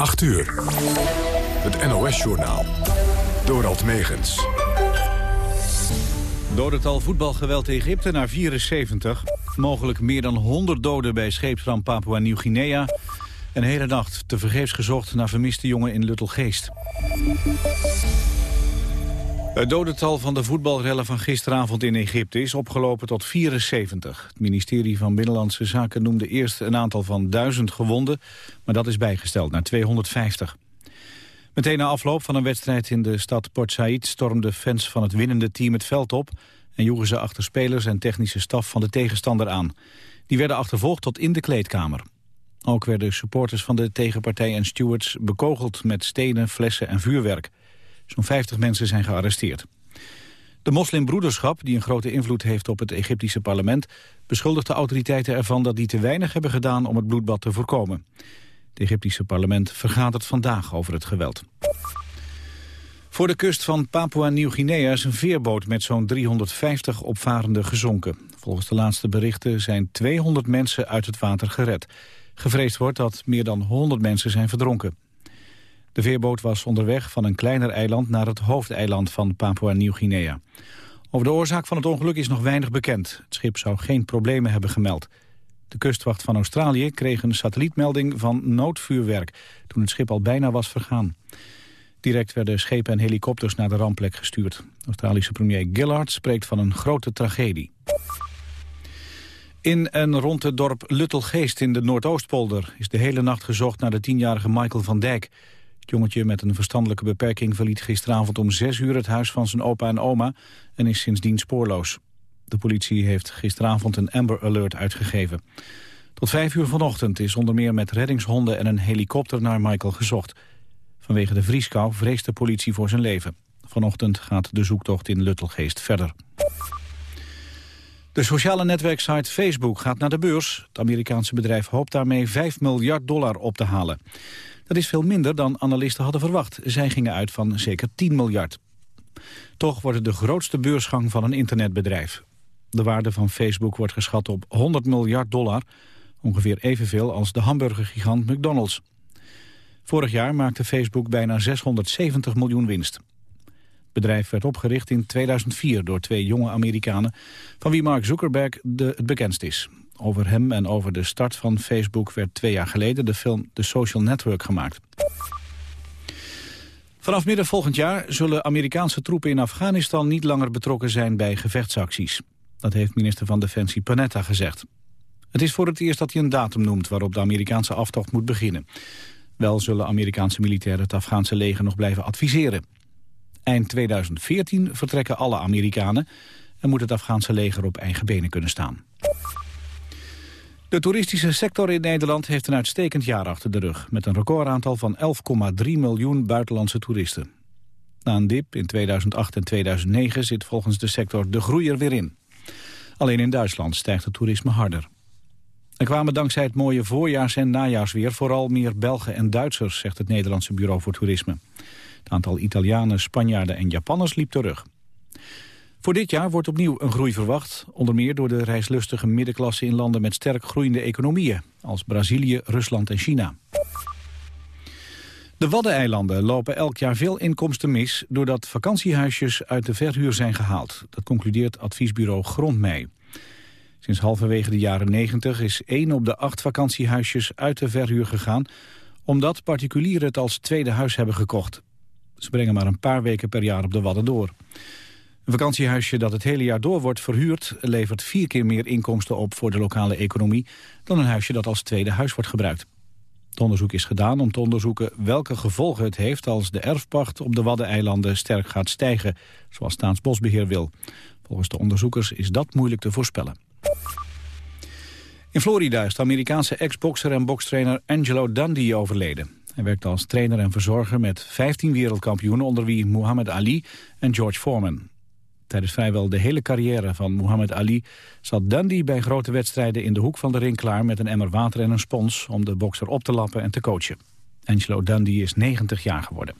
8 uur. Het NOS-journaal. Dorald Megens. Dodental voetbalgeweld Egypte naar 74. Mogelijk meer dan 100 doden bij scheepsramp Papua Nieuw-Guinea. Een hele nacht tevergeefs gezocht naar vermiste jongen in Luttelgeest. Het dodental van de voetbalrellen van gisteravond in Egypte is opgelopen tot 74. Het ministerie van Binnenlandse Zaken noemde eerst een aantal van 1000 gewonden, maar dat is bijgesteld naar 250. Meteen na afloop van een wedstrijd in de stad Port Said stormden fans van het winnende team het veld op en joegen ze achter spelers en technische staf van de tegenstander aan. Die werden achtervolgd tot in de kleedkamer. Ook werden supporters van de tegenpartij en stewards bekogeld met stenen, flessen en vuurwerk. Zo'n 50 mensen zijn gearresteerd. De moslimbroederschap, die een grote invloed heeft op het Egyptische parlement... beschuldigt de autoriteiten ervan dat die te weinig hebben gedaan om het bloedbad te voorkomen. Het Egyptische parlement vergaat het vandaag over het geweld. Voor de kust van Papua-Nieuw-Guinea is een veerboot met zo'n 350 opvarenden gezonken. Volgens de laatste berichten zijn 200 mensen uit het water gered. Gevreesd wordt dat meer dan 100 mensen zijn verdronken. De veerboot was onderweg van een kleiner eiland naar het hoofdeiland van Papua-Nieuw-Guinea. Over de oorzaak van het ongeluk is nog weinig bekend. Het schip zou geen problemen hebben gemeld. De kustwacht van Australië kreeg een satellietmelding van noodvuurwerk... toen het schip al bijna was vergaan. Direct werden schepen en helikopters naar de rampplek gestuurd. Australische premier Gillard spreekt van een grote tragedie. In en rond het dorp Luttelgeest in de Noordoostpolder... is de hele nacht gezocht naar de tienjarige Michael van Dijk. Jongetje met een verstandelijke beperking verliet gisteravond om zes uur het huis van zijn opa en oma en is sindsdien spoorloos. De politie heeft gisteravond een Amber Alert uitgegeven. Tot vijf uur vanochtend is onder meer met reddingshonden en een helikopter naar Michael gezocht. Vanwege de vrieskou vreest de politie voor zijn leven. Vanochtend gaat de zoektocht in Luttelgeest verder. De sociale netwerksite Facebook gaat naar de beurs. Het Amerikaanse bedrijf hoopt daarmee 5 miljard dollar op te halen. Dat is veel minder dan analisten hadden verwacht. Zij gingen uit van zeker 10 miljard. Toch wordt het de grootste beursgang van een internetbedrijf. De waarde van Facebook wordt geschat op 100 miljard dollar. Ongeveer evenveel als de hamburgergigant McDonald's. Vorig jaar maakte Facebook bijna 670 miljoen winst. Het bedrijf werd opgericht in 2004 door twee jonge Amerikanen... van wie Mark Zuckerberg de, het bekendst is. Over hem en over de start van Facebook werd twee jaar geleden de film The Social Network gemaakt. Vanaf midden volgend jaar zullen Amerikaanse troepen in Afghanistan niet langer betrokken zijn bij gevechtsacties. Dat heeft minister van Defensie Panetta gezegd. Het is voor het eerst dat hij een datum noemt waarop de Amerikaanse aftocht moet beginnen. Wel zullen Amerikaanse militairen het Afghaanse leger nog blijven adviseren. Eind 2014 vertrekken alle Amerikanen en moet het Afghaanse leger op eigen benen kunnen staan. De toeristische sector in Nederland heeft een uitstekend jaar achter de rug... met een recordaantal van 11,3 miljoen buitenlandse toeristen. Na een dip in 2008 en 2009 zit volgens de sector de groei er weer in. Alleen in Duitsland stijgt het toerisme harder. Er kwamen dankzij het mooie voorjaars- en najaarsweer... vooral meer Belgen en Duitsers, zegt het Nederlandse Bureau voor Toerisme. Het aantal Italianen, Spanjaarden en Japanners liep terug. Voor dit jaar wordt opnieuw een groei verwacht. Onder meer door de reislustige middenklasse in landen met sterk groeiende economieën. Als Brazilië, Rusland en China. De Waddeneilanden lopen elk jaar veel inkomsten mis... doordat vakantiehuisjes uit de verhuur zijn gehaald. Dat concludeert adviesbureau Grondmee. Sinds halverwege de jaren 90 is één op de acht vakantiehuisjes uit de verhuur gegaan... omdat particulieren het als tweede huis hebben gekocht. Ze brengen maar een paar weken per jaar op de Wadden door. Een vakantiehuisje dat het hele jaar door wordt verhuurd... levert vier keer meer inkomsten op voor de lokale economie... dan een huisje dat als tweede huis wordt gebruikt. Het onderzoek is gedaan om te onderzoeken welke gevolgen het heeft... als de erfpacht op de Waddeneilanden sterk gaat stijgen... zoals Staatsbosbeheer wil. Volgens de onderzoekers is dat moeilijk te voorspellen. In Florida is de Amerikaanse ex-bokser en bokstrainer Angelo Dundee overleden. Hij werkte als trainer en verzorger met 15 wereldkampioenen... onder wie Muhammad Ali en George Foreman. Tijdens vrijwel de hele carrière van Muhammad Ali zat Dundee bij grote wedstrijden in de hoek van de ring klaar met een emmer water en een spons om de bokser op te lappen en te coachen. Angelo Dundee is 90 jaar geworden.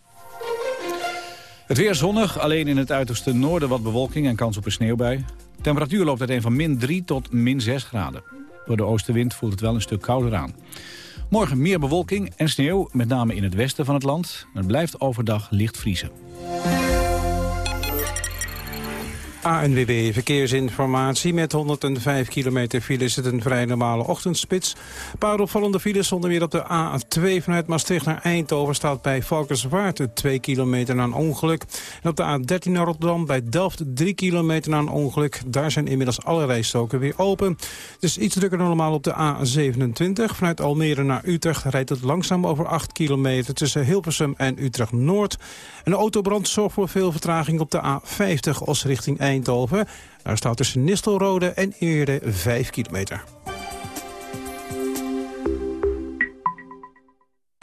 Het weer zonnig, alleen in het uiterste noorden wat bewolking en kans op een sneeuwbui. Temperatuur loopt uiteen van min 3 tot min 6 graden. Door de oostenwind voelt het wel een stuk kouder aan. Morgen meer bewolking en sneeuw, met name in het westen van het land. Het blijft overdag licht vriezen. ANWB Verkeersinformatie. Met 105 kilometer file is het een vrij normale ochtendspits. Een paar opvallende files zonder weer op de A2 vanuit Maastricht naar Eindhoven... staat bij Valkenswaard 2 kilometer na een ongeluk. En op de A13 naar Rotterdam bij Delft 3 kilometer na een ongeluk. Daar zijn inmiddels alle rijstoken weer open. Is iets drukker dan normaal op de A27. Vanuit Almere naar Utrecht rijdt het langzaam over 8 kilometer... tussen Hilversum en Utrecht-Noord. Een autobrand zorgt voor veel vertraging op de A50 als richting Eindhoven. Daar staat tussen Nistelrode en Eerde 5 kilometer.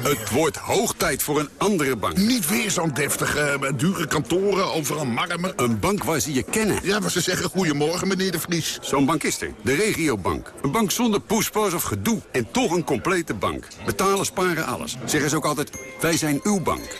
Het wordt hoog tijd voor een andere bank. Niet weer zo'n deftige, eh, dure kantoren, overal marmer. Een bank waar ze je kennen. Ja, maar ze zeggen goedemorgen, meneer de Vries. Zo'n bank is er. De regiobank. Een bank zonder poespas of gedoe. En toch een complete bank. Betalen, sparen, alles. Zeggen ze ook altijd, wij zijn uw bank.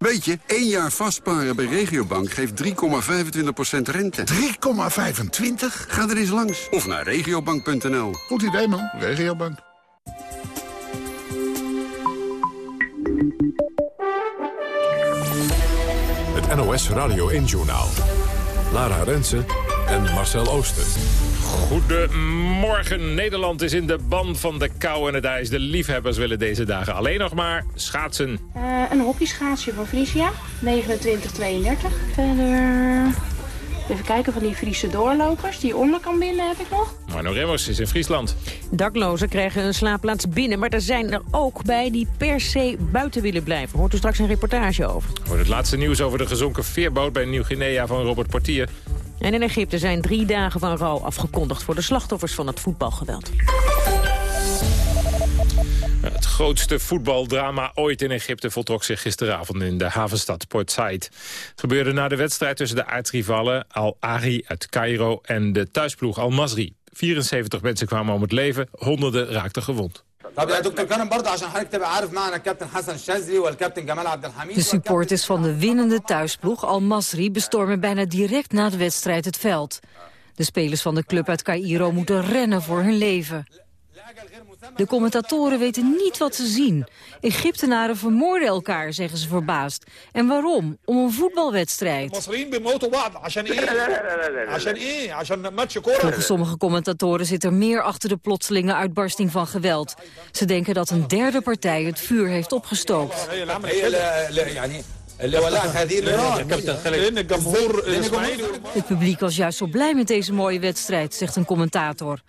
Weet je, één jaar vastparen bij Regiobank geeft 3,25% rente. 3,25? Ga er eens langs. Of naar regiobank.nl. Goed idee, man. Regiobank. Het NOS Radio 1-journaal. Lara Rensen en Marcel Ooster. Goedemorgen. Nederland is in de ban van de kou en het ijs. De liefhebbers willen deze dagen alleen nog maar schaatsen. Uh, een hockeyschaatsje van Frisia, 2932. Verder Even kijken van die Friese doorlopers. Die onder kan binnen heb ik nog. Marno Remmers is in Friesland. Daklozen krijgen een slaapplaats binnen. Maar er zijn er ook bij die per se buiten willen blijven. Hoort u straks een reportage over. Hoort het laatste nieuws over de gezonken veerboot bij Nieuw-Guinea van Robert Portier. En in Egypte zijn drie dagen van rouw afgekondigd... voor de slachtoffers van het voetbalgeweld. Het grootste voetbaldrama ooit in Egypte voltrok zich gisteravond in de havenstad Port Said. Het gebeurde na de wedstrijd tussen de aardrivalen Al-Ahli uit Cairo en de thuisploeg Al-Masri. 74 mensen kwamen om het leven, honderden raakten gewond. De supporters van de winnende thuisploeg Al-Masri bestormen bijna direct na de wedstrijd het veld. De spelers van de club uit Cairo moeten rennen voor hun leven. De commentatoren weten niet wat ze zien. Egyptenaren vermoorden elkaar, zeggen ze verbaasd. En waarom? Om een voetbalwedstrijd. Volgens sommige commentatoren zit er meer achter de plotselinge uitbarsting van geweld. Ze denken dat een derde partij het vuur heeft opgestookt. Het publiek was juist zo blij met deze mooie wedstrijd, zegt een commentator.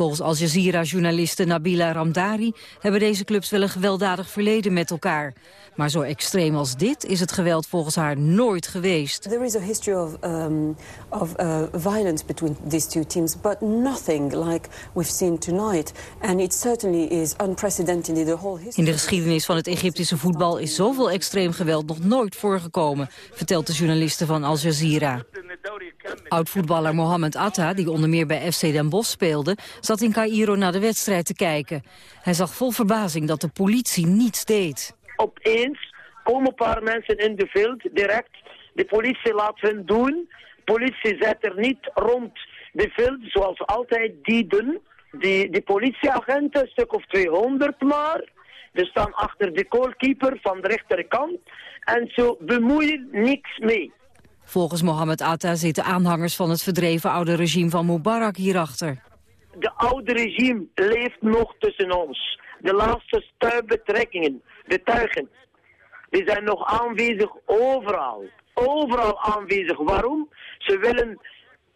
Volgens Al Jazeera-journaliste Nabila Ramdari hebben deze clubs wel een gewelddadig verleden met elkaar. Maar zo extreem als dit is het geweld volgens haar nooit geweest. There is a history of, um, of uh, violence between these two teams, but nothing like we've seen tonight. And it certainly is unprecedented in the whole history. In de geschiedenis van het Egyptische voetbal is zoveel extreem geweld nog nooit voorgekomen, vertelt de journaliste van Al Jazeera. Oud-voetballer Mohamed Atta, die onder meer bij FC Den Bosch speelde... zat in Cairo naar de wedstrijd te kijken. Hij zag vol verbazing dat de politie niets deed. Opeens komen een paar mensen in de veld, direct. De politie laat hen doen. De politie zet er niet rond de veld, zoals altijd die doen. Die, die politieagenten, een stuk of 200 maar... Die staan achter de goalkeeper van de rechterkant. En ze bemoeien niks mee. Volgens Mohammed Atta zitten aanhangers van het verdreven oude regime van Mubarak hierachter. De oude regime leeft nog tussen ons. De laatste stuipbetrekkingen, de tuigen, die zijn nog aanwezig overal. Overal aanwezig. Waarom? Ze willen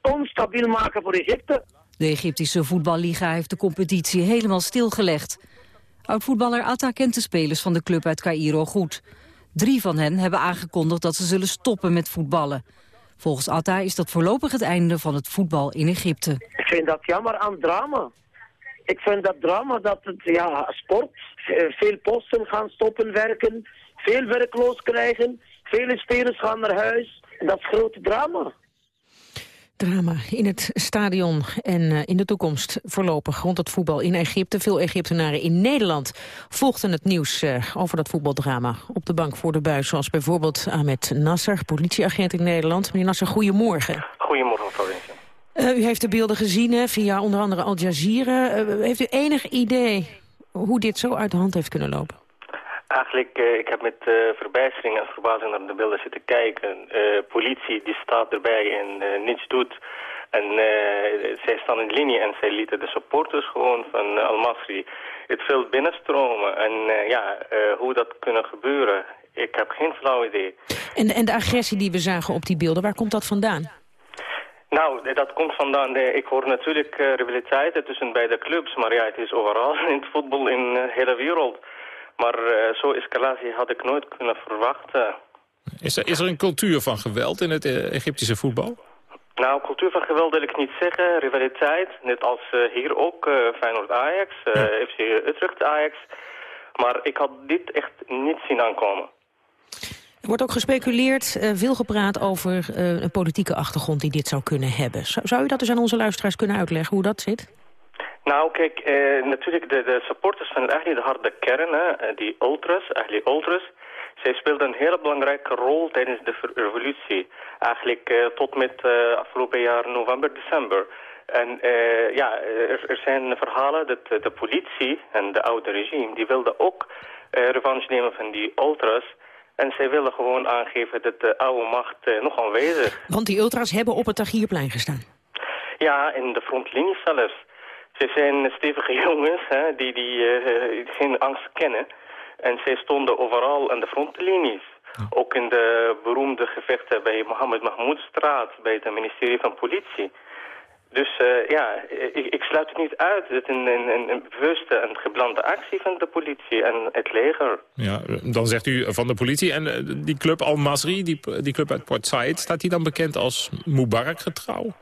onstabiel maken voor Egypte. De Egyptische voetballiga heeft de competitie helemaal stilgelegd. Oud-voetballer Atta kent de spelers van de club uit Cairo goed. Drie van hen hebben aangekondigd dat ze zullen stoppen met voetballen. Volgens Atta is dat voorlopig het einde van het voetbal in Egypte. Ik vind dat jammer aan drama. Ik vind dat drama dat het, ja, sport, veel posten gaan stoppen werken, veel werkloos krijgen, Vele spelers gaan naar huis. Dat is grote drama. Drama in het stadion en uh, in de toekomst voorlopig rond het voetbal in Egypte. Veel Egyptenaren in Nederland volgden het nieuws uh, over dat voetbaldrama op de bank voor de buis. Zoals bijvoorbeeld Ahmed Nasser, politieagent in Nederland. Meneer Nasser, goedemorgen. Goedemorgen, mevrouw uh, U heeft de beelden gezien hè, via onder andere Al Jazeera. heeft u enig idee hoe dit zo uit de hand heeft kunnen lopen? Eigenlijk, uh, ik heb met uh, verbijstering en verbazing naar de beelden zitten kijken. Uh, politie die staat erbij en niets doet. En zij staan in linie en zij lieten de supporters gewoon van Al-Masri het veld binnenstromen. En ja, hoe dat kunnen gebeuren, ik heb geen flauw idee. En, en de agressie die we zagen op die beelden, waar komt dat vandaan? Nou, dat komt vandaan. Ik hoor natuurlijk uh, rivaliteit tussen beide clubs, maar ja, het is overal in het voetbal in de hele wereld. Maar uh, zo'n escalatie had ik nooit kunnen verwachten. Is er, is er een cultuur van geweld in het uh, Egyptische voetbal? Nou, cultuur van geweld wil ik niet zeggen. Rivaliteit, net als uh, hier ook Feyenoord-Ajax, ja. FC Utrecht-Ajax. Maar ik had dit echt niet zien aankomen. Er wordt ook gespeculeerd, uh, veel gepraat over uh, een politieke achtergrond die dit zou kunnen hebben. Zou, zou u dat dus aan onze luisteraars kunnen uitleggen, hoe dat zit? Nou, kijk, eh, natuurlijk de, de supporters van Ahli, de harde kern, hè, die ultras, Ahli ultras, zij speelden een hele belangrijke rol tijdens de revolutie. Eigenlijk uh, tot met uh, afgelopen jaar november, december. En uh, ja, er, er, zijn verhalen dat de politie en de oude regime, die wilden ook revanche nemen van die ultras. En zij willen gewoon aangeven dat de oude macht nog aanwezig. Want die ultras hebben op het Tagierplein gestaan? Ja, in de frontlinie zelfs. Ze zijn stevige jongens hè, die, die uh, geen angst kennen. En zij stonden overal aan de frontlinies. Ook in de beroemde gevechten bij Mohammed Mahmoudstraat, bij het ministerie van Politie. Dus uh, ja, ik, ik, sluit het niet uit. Het is een, een, een bewuste en geblande actie van de politie en het leger. Ja, dan zegt u van de politie. En uh, die club Al-Masri, die, die club uit Port Said, staat die dan bekend als Mubarak getrouw?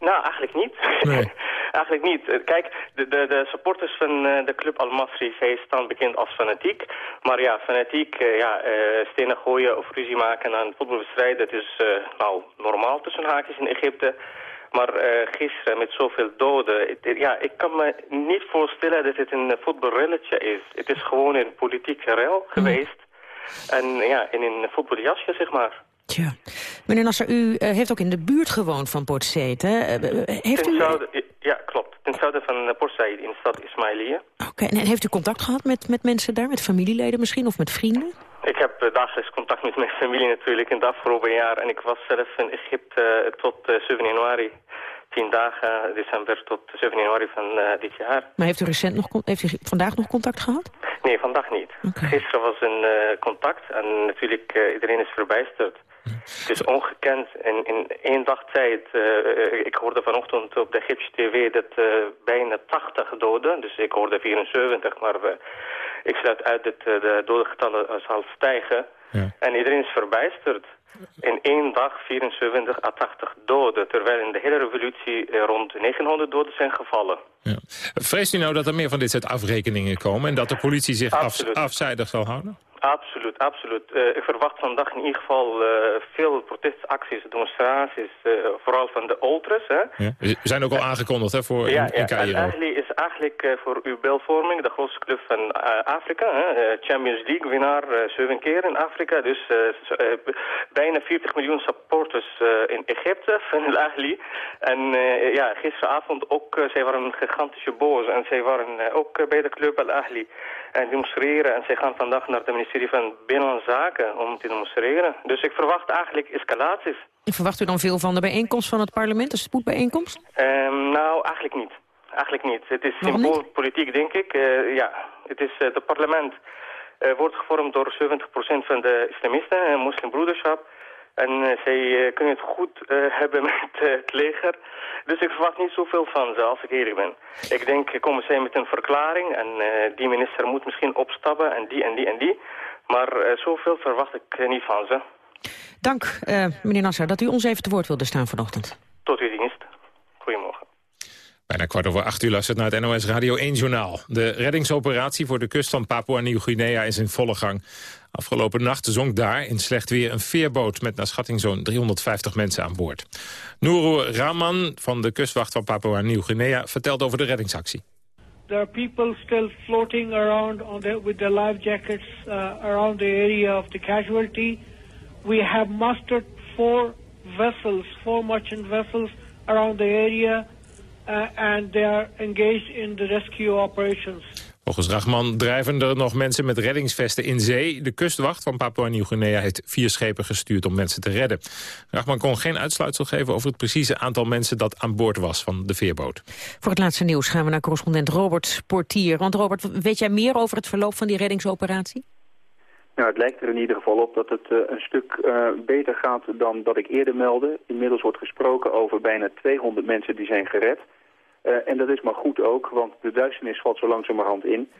Nou, eigenlijk niet. Nee. Eigenlijk niet. Kijk, de, de, de supporters van uh, de club Al-Masri, zij staan bekend als fanatiek. Maar ja, fanatiek, uh, ja, stenen gooien of ruzie maken aan voetbalwedstrijden, dat is nou normaal tussen haakjes in Egypte. Maar gisteren met zoveel doden, het, ja, ik kan me niet voorstellen dat het een voetbalrelletje is. Het is gewoon een politieke rel geweest. En ja, in een voetbaljasje, zeg maar. Tja. Meneer Nasser, u uh, heeft ook in de buurt gewoond van Port Said, hè? Uh, heeft u... Zuiden, klopt. Ten zuiden van Port Said, in de stad Ismailia. Oké, okay. en heeft u contact gehad met, met mensen daar, met familieleden misschien, of met vrienden? Ik heb uh, dagelijks contact met mijn familie natuurlijk in het afgelopen jaar. En ik was zelf in Egypte tot 7 januari. 10 dagen, december tot 7 januari van dit jaar. Maar heeft u recent nog, heeft u vandaag nog contact gehad? Nee, vandaag niet. Okay. Gisteren was een contact en natuurlijk iedereen is verbijsterd. Het is ongekend. En in één dag tijd, uh, ik hoorde vanochtend op de Egyptische tv dat uh, bijna 80 doden. Dus ik hoorde 74, maar uh, ik sluit uit dat de dodengetallen zal stijgen. Ja. En iedereen is verbijsterd. In één dag 74 à 80 doden, terwijl in de hele revolutie rond 900 doden zijn gevallen. Ja. Vreest u nou dat er meer van dit soort afrekeningen komen en dat de politie zich af, afzijdig zal houden? Absoluut, absoluut. Uh, ik verwacht vandaag in ieder geval uh, veel protestacties, demonstraties, uh, vooral van de ultras. Hè. Ja. Ze zijn ook al aangekondigd hè, voor ja, in, in Cairo. Ja, Ahli is eigenlijk voor uw beeldvorming de grootste club van Afrika. Hè. Champions League winnaar zeven keer in Afrika. Dus bijna 40 miljoen supporters in Egypte van Ahli. En ja, gisteravond ook, zij waren een gigantische boos. En zij waren ook bij de club Al-Ahli en demonstreren. En zij gaan vandaag naar het ministerie van Binnenlandse Zaken om te demonstreren. Dus ik verwacht eigenlijk escalaties. Verwacht u dan veel van de bijeenkomst van het parlement, de spoedbijeenkomst? Um, nou, eigenlijk niet. Eigenlijk niet. Het is symboolpolitiek, denk ik. Uh, ja, het is uh, het parlement uh, wordt gevormd door 70% van de islamisten en moslimbroederschap. En uh, zij uh, kunnen het goed uh, hebben met het leger. Dus ik verwacht niet zoveel van ze, als ik eerlijk ben. Ik denk, komen zij met een verklaring en die minister moet misschien opstappen en die en die en die. Maar zoveel verwacht ik niet van ze. Dank, meneer Nasser, dat u ons even te woord wilde staan vanochtend. Tot uw dienst. Goedemorgen. Bijna kwart over acht uur luistert naar het NOS Radio 1-journaal. De reddingsoperatie voor de kust van Papua-Nieuw-Guinea is in volle gang. Afgelopen nacht zonk daar in slecht weer een veerboot... met naar schatting zo'n 350 mensen aan boord. Nuru Rahman van de kustwacht van Papua-Nieuw-Guinea... vertelt over de reddingsactie. There are people still floating around on the, with their life jackets uh, around the area of the casualty. We have mustered four vessels, four merchant vessels around the area uh, and they are engaged in the rescue operations. Volgens Rachman drijven er nog mensen met reddingsvesten in zee. De kustwacht van Papua-Nieuw-Guinea heeft vier schepen gestuurd om mensen te redden. Rachman kon geen uitsluitsel geven over het precieze aantal mensen dat aan boord was van de veerboot. Voor het laatste nieuws gaan we naar correspondent Robert Portier. Want Robert, weet jij meer over het verloop van die reddingsoperatie? Nou, het lijkt er in ieder geval op dat het uh, een stuk uh, beter gaat dan dat ik eerder meldde. Inmiddels wordt gesproken over bijna 200 mensen die zijn gered. Uh, en dat is maar goed ook, want de duisternis valt zo langzamerhand in.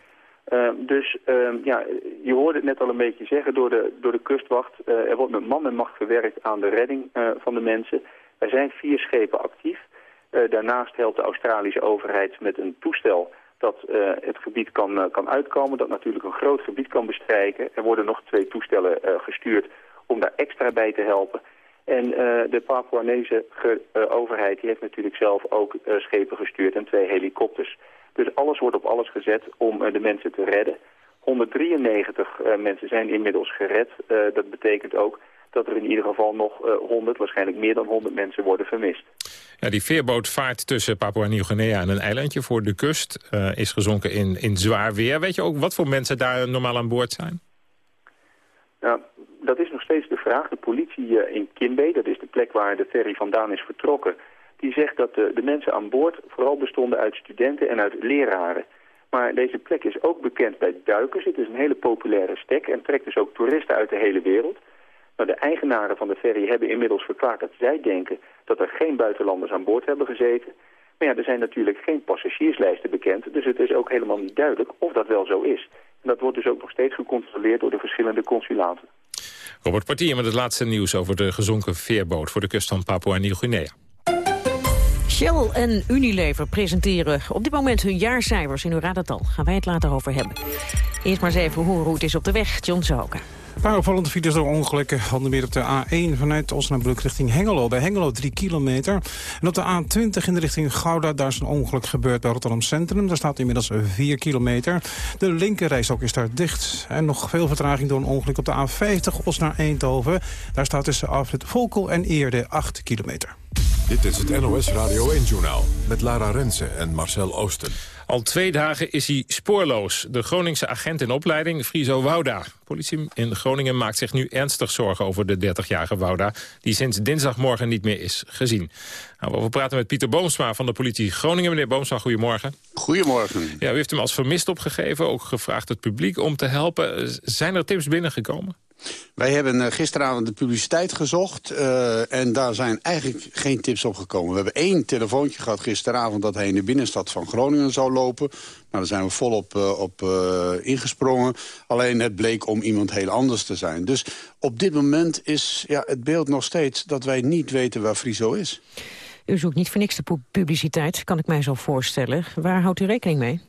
dus ja, je hoorde het net al een beetje zeggen door de, door de kustwacht. er wordt met man en macht gewerkt aan de redding van de mensen. Er zijn vier schepen actief. daarnaast helpt de Australische overheid met een toestel dat het gebied kan, kan uitkomen, dat natuurlijk een groot gebied kan bestrijken. Er worden nog twee toestellen gestuurd om daar extra bij te helpen. En de Papuanese overheid die heeft natuurlijk zelf ook schepen gestuurd en twee helikopters. Dus alles wordt op alles gezet om de mensen te redden. 193 mensen zijn inmiddels gered. dat betekent ook dat er in ieder geval nog 100, waarschijnlijk meer dan 100 mensen worden vermist. Ja, die veerboot vaart tussen Papua-Nieuw-Guinea en een eilandje voor de kust. Uh, is gezonken in, in zwaar weer. Weet je ook wat voor mensen daar normaal aan boord zijn? Nou, dat is nog steeds de vraag. De politie uh, in Kimbe, dat is de plek waar de ferry vandaan is vertrokken... die zegt dat de, de mensen aan boord vooral bestonden uit studenten en uit leraren. Maar deze plek is ook bekend bij duikers. Het is een hele populaire stek en trekt dus ook toeristen uit de hele wereld... Nou, de eigenaren van de ferry hebben inmiddels verklaard dat zij denken dat er geen buitenlanders aan boord hebben gezeten. Maar ja, er zijn natuurlijk geen passagierslijsten bekend, dus het is ook helemaal niet duidelijk of dat wel zo is. En dat wordt dus ook nog steeds gecontroleerd door de verschillende consulaten. Robert Partier met het laatste nieuws over de gezonken veerboot voor de kust van Papua-Nieuw-Guinea. Shell en Unilever presenteren op dit moment hun jaarcijfers. In uw raadt het al, gaan wij het later over hebben. Eerst maar eens even horen hoe het is op de weg. John Zoken. Paar opvallende files door ongelukken. Onder meer op de A1 vanuit Osnabrück richting Hengelo. Bij Hengelo 3 kilometer. En op de A20 in de richting Gouda. Daar is een ongeluk gebeurd bij Rotterdam Centrum. Daar staat inmiddels 4 kilometer. De linkerreis ook is daar dicht. En nog veel vertraging door een ongeluk op de A50 Os naar Eindhoven. Daar staat tussen afrit Volkel en Eerde 8 kilometer. Dit is het NOS Radio 1-journaal met Lara Rensen en Marcel Oosten. Al twee dagen is hij spoorloos. De Groningse agent in opleiding, Friso Wouda. Politie in Groningen maakt zich nu ernstig zorgen over de 30-jarige Wouda... die sinds dinsdagmorgen niet meer is gezien. Nou, we praten met Pieter Boomsma van de politie Groningen. Meneer Boomsma, goedemorgen. Goedemorgen. Ja, u heeft hem als vermist opgegeven, ook gevraagd het publiek om te helpen. Zijn er tips binnengekomen? Wij hebben uh, gisteravond de publiciteit gezocht uh, en daar zijn eigenlijk geen tips op gekomen. We hebben één telefoontje gehad gisteravond dat hij in de binnenstad van Groningen zou lopen. Nou, daar zijn we volop uh, op ingesprongen. Alleen het bleek om iemand heel anders te zijn. Dus op dit moment is ja, het beeld nog steeds dat wij niet weten waar Friso is. U zoekt niet voor niks de publiciteit, kan ik mij zo voorstellen. Waar houdt u rekening mee?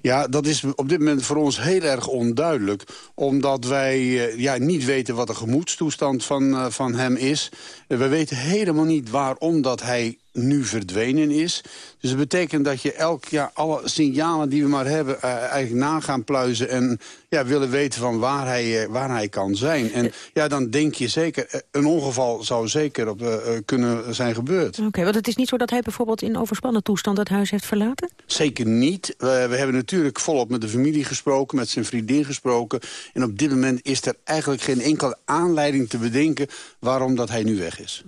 Ja, dat is op dit moment voor ons heel erg onduidelijk. Omdat wij uh, ja, niet weten wat de gemoedstoestand van, uh, van hem is. Uh, we weten helemaal niet waarom dat hij nu verdwenen is. Dus dat betekent dat je elk jaar alle signalen die we maar hebben... eigenlijk na gaan pluizen en ja, willen weten van waar hij, waar hij kan zijn. En ja, dan denk je zeker, een ongeval zou zeker op, kunnen zijn gebeurd. Oké, okay, want het is niet zo dat hij bijvoorbeeld in overspannen toestand het huis heeft verlaten? Zeker niet. We, we hebben natuurlijk volop met de familie gesproken, met zijn vriendin gesproken. En op dit moment is er eigenlijk geen enkele aanleiding te bedenken waarom dat hij nu weg is.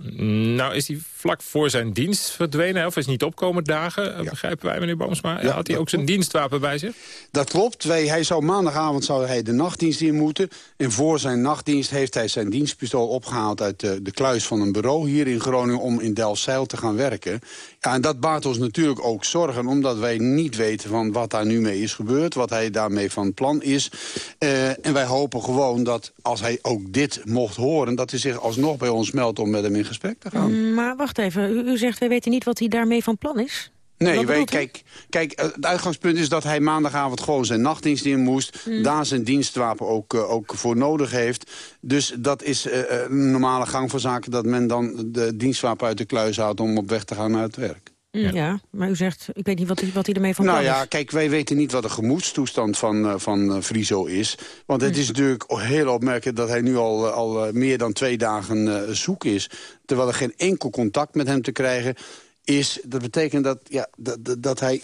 Nou, is hij vlak voor zijn dienst verdwenen, of is niet opkomen dagen, ja. begrijpen wij, meneer Boomsma. Ja, Had hij ook zijn dienstwapen bij zich? Dat klopt. Wij, hij zou maandagavond zou hij de nachtdienst in moeten. En voor zijn nachtdienst heeft hij zijn dienstpistool opgehaald uit de, de kluis van een bureau hier in Groningen om in Delfzijl te gaan werken. Ja, en dat baart ons natuurlijk ook zorgen, omdat wij niet weten van wat daar nu mee is gebeurd. Wat hij daarmee van plan is. Uh, en wij hopen gewoon dat als hij ook dit mocht horen... dat hij zich alsnog bij ons meldt om met hem in gesprek te gaan. Mm, maar wacht even, u, u zegt wij weten niet wat hij daarmee van plan is? Nee, wij, kijk, kijk, het uitgangspunt is dat hij maandagavond gewoon zijn nachtdienst in moest. Hmm. Daar zijn dienstwapen ook, uh, ook voor nodig heeft. Dus dat is uh, een normale gang van zaken dat men dan de dienstwapen uit de kluis houdt om op weg te gaan naar het werk. Ja. ja, maar u zegt, ik weet niet wat hij, wat hij ermee van Nou plan ja, is. kijk, wij weten niet wat de gemoedstoestand van, uh, van uh, Friso is. Want het Hm. is natuurlijk heel opmerkelijk dat hij nu al, al uh, meer dan twee dagen zoek is. Terwijl er geen enkel contact met hem te krijgen is. Dat betekent dat, ja, dat, dat, dat hij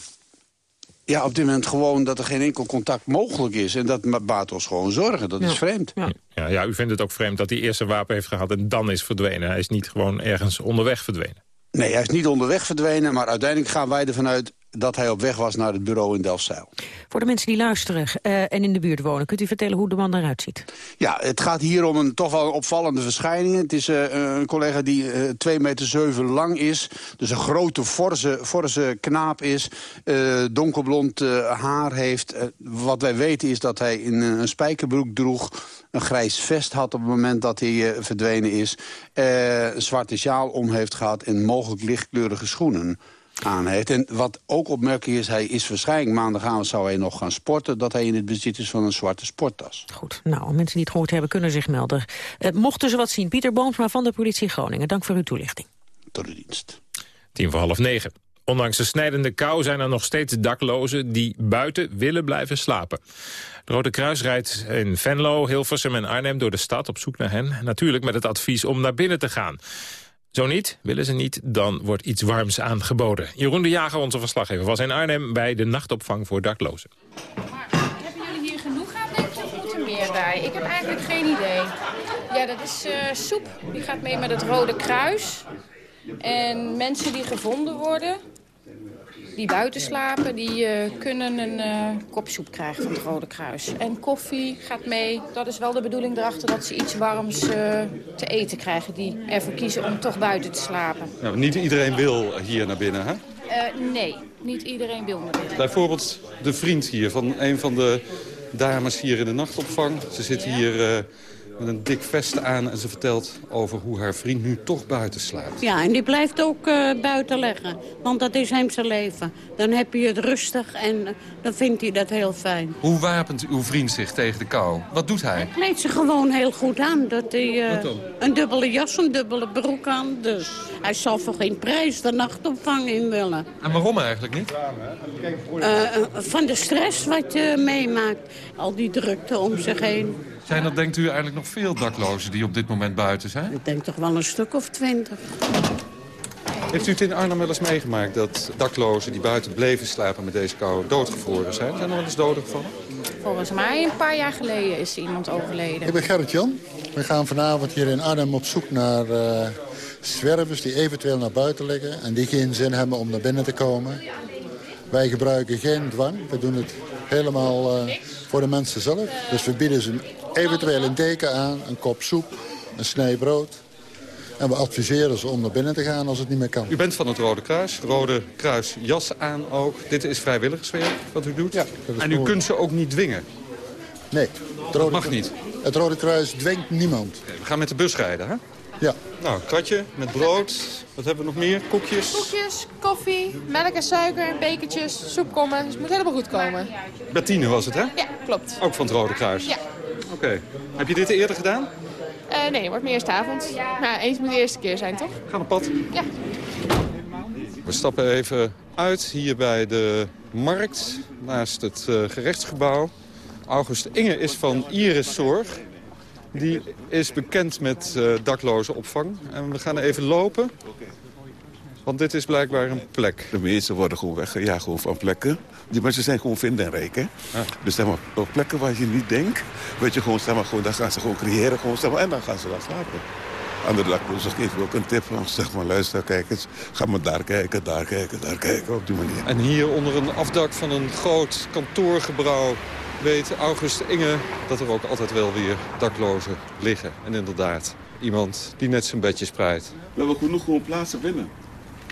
ja, op dit moment gewoon dat er geen enkel contact mogelijk is. En dat baat ons gewoon zorgen. Dat Ja. is vreemd. Ja. Ja, ja, u vindt het ook vreemd dat hij eerst een wapen heeft gehad en dan is verdwenen. Hij is niet gewoon ergens onderweg verdwenen. Nee, hij is niet onderweg verdwenen. Maar uiteindelijk gaan wij ervan uit dat hij op weg was naar het bureau in Delfzijl. Voor de mensen die luisteren uh, en in de buurt wonen... kunt u vertellen hoe de man eruit ziet? Ja, het gaat hier om een toch wel opvallende verschijning. Het is uh, een collega die uh, 2 meter 7 lang is. Dus een grote, forse, forse knaap is. Donkerblond haar heeft. wat wij weten is dat hij in een spijkerbroek droeg een grijs vest had op het moment dat hij uh, verdwenen is. Uh, een zwarte sjaal om heeft gehad en mogelijk lichtkleurige schoenen aan heeft. En wat ook opmerkelijk is, hij is waarschijnlijk maandagavond zou hij nog gaan sporten... dat hij in het bezit is van een zwarte sporttas. Goed, nou, mensen die het gehoord hebben kunnen zich melden. Uh, mochten ze wat zien, Pieter Boomsma van de politie Groningen. Dank voor uw toelichting. Tot de dienst. Tien voor half negen. Ondanks de snijdende kou zijn er nog steeds daklozen die buiten willen blijven slapen. De Rode Kruis rijdt in Venlo, Hilversum en Arnhem door de stad op zoek naar hen. Natuurlijk met het advies om naar binnen te gaan. Zo niet, willen ze niet, dan wordt iets warms aangeboden. Jeroen de Jager, onze verslaggever, was in Arnhem bij de nachtopvang voor daklozen. Hebben jullie hier genoeg gehad, denk je, of moet er meer bij? Ik heb eigenlijk geen idee. Ja, dat is uh, soep. Die gaat mee met het Rode Kruis. En mensen die gevonden worden, die buiten slapen, die uh, kunnen een uh, kop soep krijgen van het Rode Kruis. En koffie gaat mee. Dat is wel de bedoeling erachter dat ze iets warms uh, te eten krijgen. Die ervoor kiezen om toch buiten te slapen. Nou, niet iedereen wil hier naar binnen, hè? nee, niet iedereen wil naar binnen. Bijvoorbeeld de vriend hier van een van de dames hier in de nachtopvang. Ze zit ja. hier met een dik vest aan en ze vertelt over hoe haar vriend nu toch buiten slaapt. Ja, en die blijft ook uh, buiten leggen, want dat is hem zijn leven. Dan heb je het rustig en uh, dan vindt hij dat heel fijn. Hoe wapent uw vriend zich tegen de kou? Wat doet hij? Hij kleedt zich gewoon heel goed aan. Dat hij uh, een dubbele jas, een dubbele broek aan. Dus hij zal voor geen prijs de nachtopvang in willen. En waarom eigenlijk niet? van de stress wat je meemaakt. Al die drukte om zich heen. Zijn er, denkt u, eigenlijk nog veel daklozen die op dit moment buiten zijn? Ik denk toch wel een stuk of twintig. Heeft u het in Arnhem wel eens meegemaakt dat daklozen die buiten bleven slapen met deze kou doodgevroren zijn? Zijn er wel eens doden gevallen? Volgens mij een paar jaar geleden is er iemand overleden. Ik ben Gerrit-Jan. We gaan vanavond hier in Arnhem op zoek naar uh, zwervers die eventueel naar buiten liggen... en die geen zin hebben om naar binnen te komen. Wij gebruiken geen dwang. We doen het helemaal uh, voor de mensen zelf. Dus we bieden ze eventueel een deken aan, een kop soep, een snij brood. En we adviseren ze om naar binnen te gaan als het niet meer kan. U bent van het Rode Kruis. Rode Kruis jas aan ook. Dit is vrijwilligerswerk wat u doet. Ja, en u kunt ze ook niet dwingen? Nee. Het Rode mag niet? Het Rode Kruis dwingt niemand. Okay, we gaan met de bus rijden, hè? Ja. Nou, kratje met brood. Wat hebben we nog meer? Koekjes? Koekjes, koffie, melk en suiker, bekertjes, soepkommen. Dus het moet helemaal goed komen. Bettine was het, hè? Ja, klopt. Ook van het Rode Kruis? Ja. Oké. Okay. Heb je dit eerder gedaan? Uh, nee, het wordt mijn eerste avond. Maar eens moet de eerste keer zijn, toch? Gaan op pad? Ja. We stappen even uit hier bij de markt, naast het uh, gerechtsgebouw. August Inge is van Iris Zorg. Die is bekend met uh, dakloze opvang. En we gaan even lopen. Want dit is blijkbaar een plek. De meesten worden gewoon weggejaagd van plekken. Die mensen zijn gewoon vindingrijk. Hè? Ah. Dus zeg maar, op plekken waar je niet denkt, weet je gewoon, zeg maar, gewoon, dan gaan ze gewoon creëren gewoon, zeg maar, en dan gaan ze daar slapen. Andere daklozen geven ook een tip van, zeg maar, luister, kijk eens, ga maar daar kijken, daar kijken, daar kijken, op die manier. En hier onder een afdak van een groot kantoorgebouw weet August Inge dat er ook altijd wel weer daklozen liggen. En inderdaad, iemand die net zijn bedje spreidt. We hebben genoeg gewoon plaatsen binnen.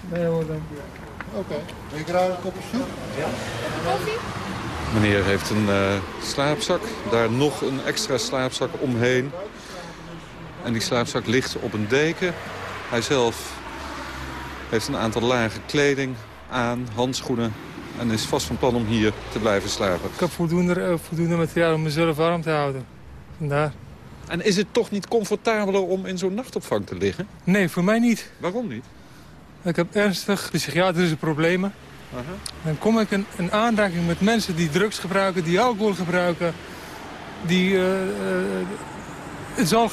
Nee hoor, dank je. Oké. Wil je graag een kopje soep? Ja. Koffie? Meneer heeft een uh, slaapzak. Daar nog een extra slaapzak omheen. En die slaapzak ligt op een deken. Hij zelf heeft een aantal lagen kleding aan, handschoenen... en is vast van plan om hier te blijven slapen. Ik heb voldoende, uh, voldoende materiaal om mezelf warm te houden. Vandaar. En is het toch niet comfortabeler om in zo'n nachtopvang te liggen? Nee, voor mij niet. Waarom niet? Ik heb ernstig psychiatrische problemen. Aha. Dan kom ik in, in, aanraking met mensen die drugs gebruiken, die alcohol gebruiken. Die, uh, uh, het zal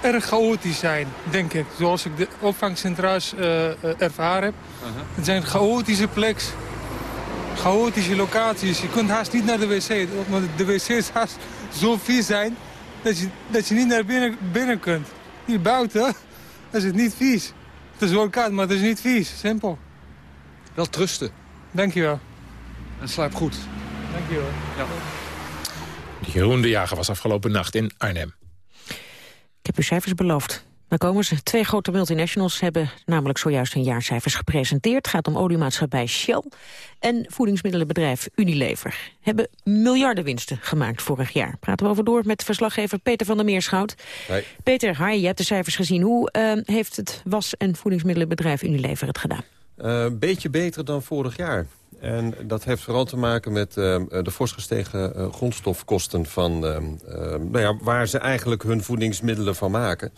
erg chaotisch zijn, denk ik. Zoals ik de opvangcentra's uh, ervaren heb. Aha. Het zijn chaotische plekken. Chaotische locaties. Je kunt haast niet naar de wc. Want de wc's haast zo vies zijn dat je, dat je niet naar binnen, binnen kunt. Hier buiten is het niet vies. Het is wel koud, maar het is niet vies. Simpel. Wel trusten. Dankjewel. En slaap goed. Dankjewel. Ja. Jeroen de Jager was afgelopen nacht in Arnhem. Ik heb u cijfers beloofd. Daar komen ze. Twee grote multinationals hebben namelijk zojuist hun jaarcijfers gepresenteerd. Het gaat om oliemaatschappij Shell en voedingsmiddelenbedrijf Unilever. Hebben miljarden winsten gemaakt vorig jaar. Praten we over door met verslaggever Peter van der Meerschout. Hi. Peter, hi, je hebt de cijfers gezien. Hoe uh, heeft het was- en voedingsmiddelenbedrijf Unilever het gedaan? Een uh, beetje beter dan vorig jaar. En dat heeft vooral te maken met uh, de fors gestegen uh, grondstofkosten... Van, uh, nou ja, waar ze eigenlijk hun voedingsmiddelen van maken.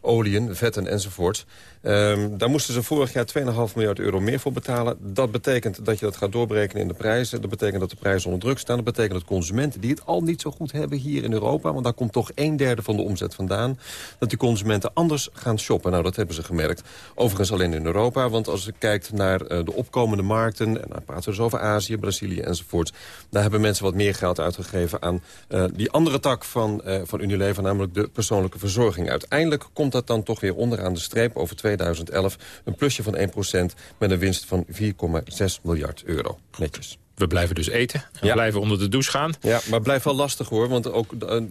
Oliën, vetten enzovoort. Um, daar moesten ze vorig jaar 2,5 miljard euro meer voor betalen. Dat betekent dat je dat gaat doorbreken in de prijzen. Dat betekent dat de prijzen onder druk staan. Dat betekent dat consumenten die het al niet zo goed hebben hier in Europa... want daar komt toch een derde van de omzet vandaan... dat die consumenten anders gaan shoppen. Nou, dat hebben ze gemerkt. Overigens alleen in Europa, want als je kijkt naar uh, de opkomende markten... en dan praten we dus over Azië, Brazilië enzovoort... daar hebben mensen wat meer geld uitgegeven aan uh, die andere tak van, uh, van Unilever... namelijk de persoonlijke verzorging. Uiteindelijk komt dat dan toch weer onderaan de streep over 2011 een plusje van 1% met een winst van 4,6 miljard euro. Netjes. We blijven dus eten. En ja. blijven onder de douche gaan. Ja, maar blijft wel lastig hoor. Want ook de,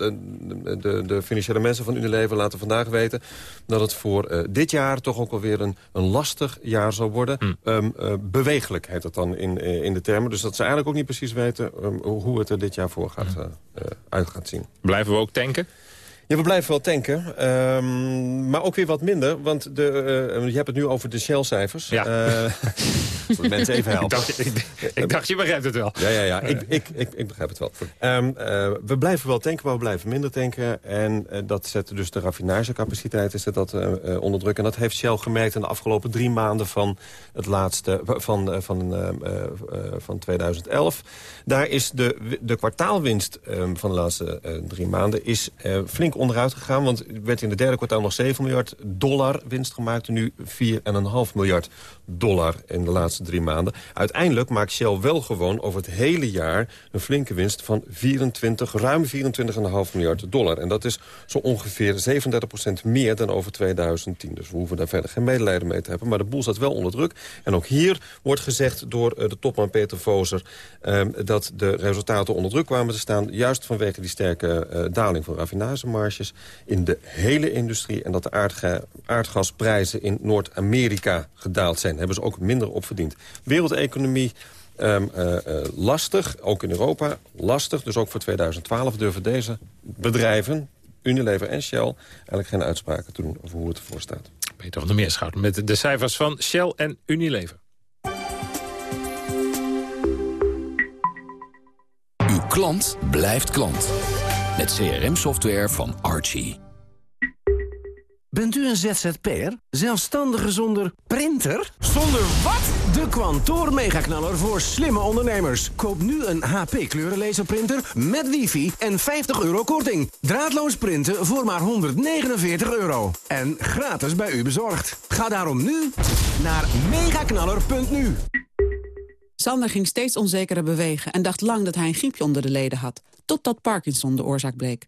de, de, financiële mensen van Unilever laten vandaag weten... dat het voor uh, dit jaar toch ook alweer een, een lastig jaar zal worden. Hm. Um, uh, bewegelijk heet dat dan in, uh, in de termen. Dus dat ze eigenlijk ook niet precies weten um, hoe het er dit jaar voor gaat, hm. uit gaat zien. Blijven we ook tanken? Ja, we blijven wel tanken. Um, maar ook weer wat minder. Want de, uh, je hebt het nu over de Shell-cijfers. Ja. Uh, de mensen even helpen. ik, dacht, ik, ik, dacht, je begrijpt het wel. Ja, ja, ja. Ik, ik, ik, ik begrijp het wel. Um, uh, we blijven wel tanken, maar we blijven minder tanken. En dat zet dus de raffinagecapaciteit is dat, onder druk. En dat heeft Shell gemerkt in de afgelopen drie maanden van het laatste van, van, van 2011. Daar is de, de kwartaalwinst um, van de laatste drie maanden is flink onderuit gegaan. Want er werd in de derde kwartaal nog 7 miljard dollar winst gemaakt. En nu 4,5 miljard dollar in de laatste drie maanden. Uiteindelijk maakt Shell wel gewoon over het hele jaar... een flinke winst van 24, ruim 24,5 miljard dollar. En dat is zo ongeveer 37% meer dan over 2010. Dus we hoeven daar verder geen medelijden mee te hebben. Maar de boel staat wel onder druk. En ook hier wordt gezegd door de topman Peter Voser... Um, dat de resultaten onder druk kwamen te staan... juist vanwege die sterke uh, daling van raffinagemarges in de hele industrie... en dat de aardga aardgasprijzen in Noord-Amerika gedaald zijn. Daar hebben ze ook minder op verdiend. Wereldeconomie um, uh, uh, lastig, ook in Europa lastig. Dus ook voor 2012 durven deze bedrijven, Unilever en Shell... eigenlijk geen uitspraken te doen over hoe het ervoor staat. Peter van der Meerschout met de cijfers van Shell en Unilever. Uw klant blijft klant. Met CRM-software van Archie. Bent u een ZZP'er? Zelfstandige zonder printer? Zonder wat? De Kwantoor Megaknaller voor slimme ondernemers. Koop nu een HP kleurenlaserprinter met wifi en 50 euro korting. Draadloos printen voor maar 149 euro. En gratis bij u bezorgd. Ga daarom nu naar megaknaller.nu. Sander ging steeds onzekerder bewegen en dacht lang dat hij een griepje onder de leden had. Totdat Parkinson de oorzaak bleek.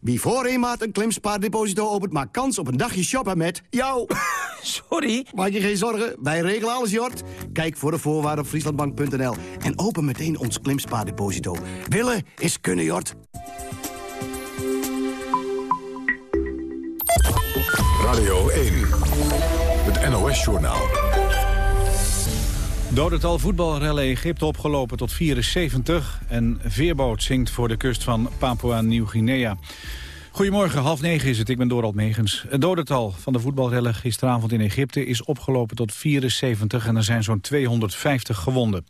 Wie voor een maand een klimspaardeposito opent, maakt kans op een dagje shoppen met jou. Sorry? Maak je geen zorgen, wij regelen alles, Jort. Kijk voor de voorwaarden op frieslandbank.nl en open meteen ons klimspaardeposito. Willen is kunnen, Jort. Radio 1, het NOS-journaal. Dodental voetbalrellen Egypte opgelopen tot 74 en veerboot zinkt voor de kust van Papua-Nieuw-Guinea. Goedemorgen, half negen is het, ik ben Dorald Megens. Het dodental van de voetbalrellen gisteravond in Egypte is opgelopen tot 74 en er zijn zo'n 250 gewonden.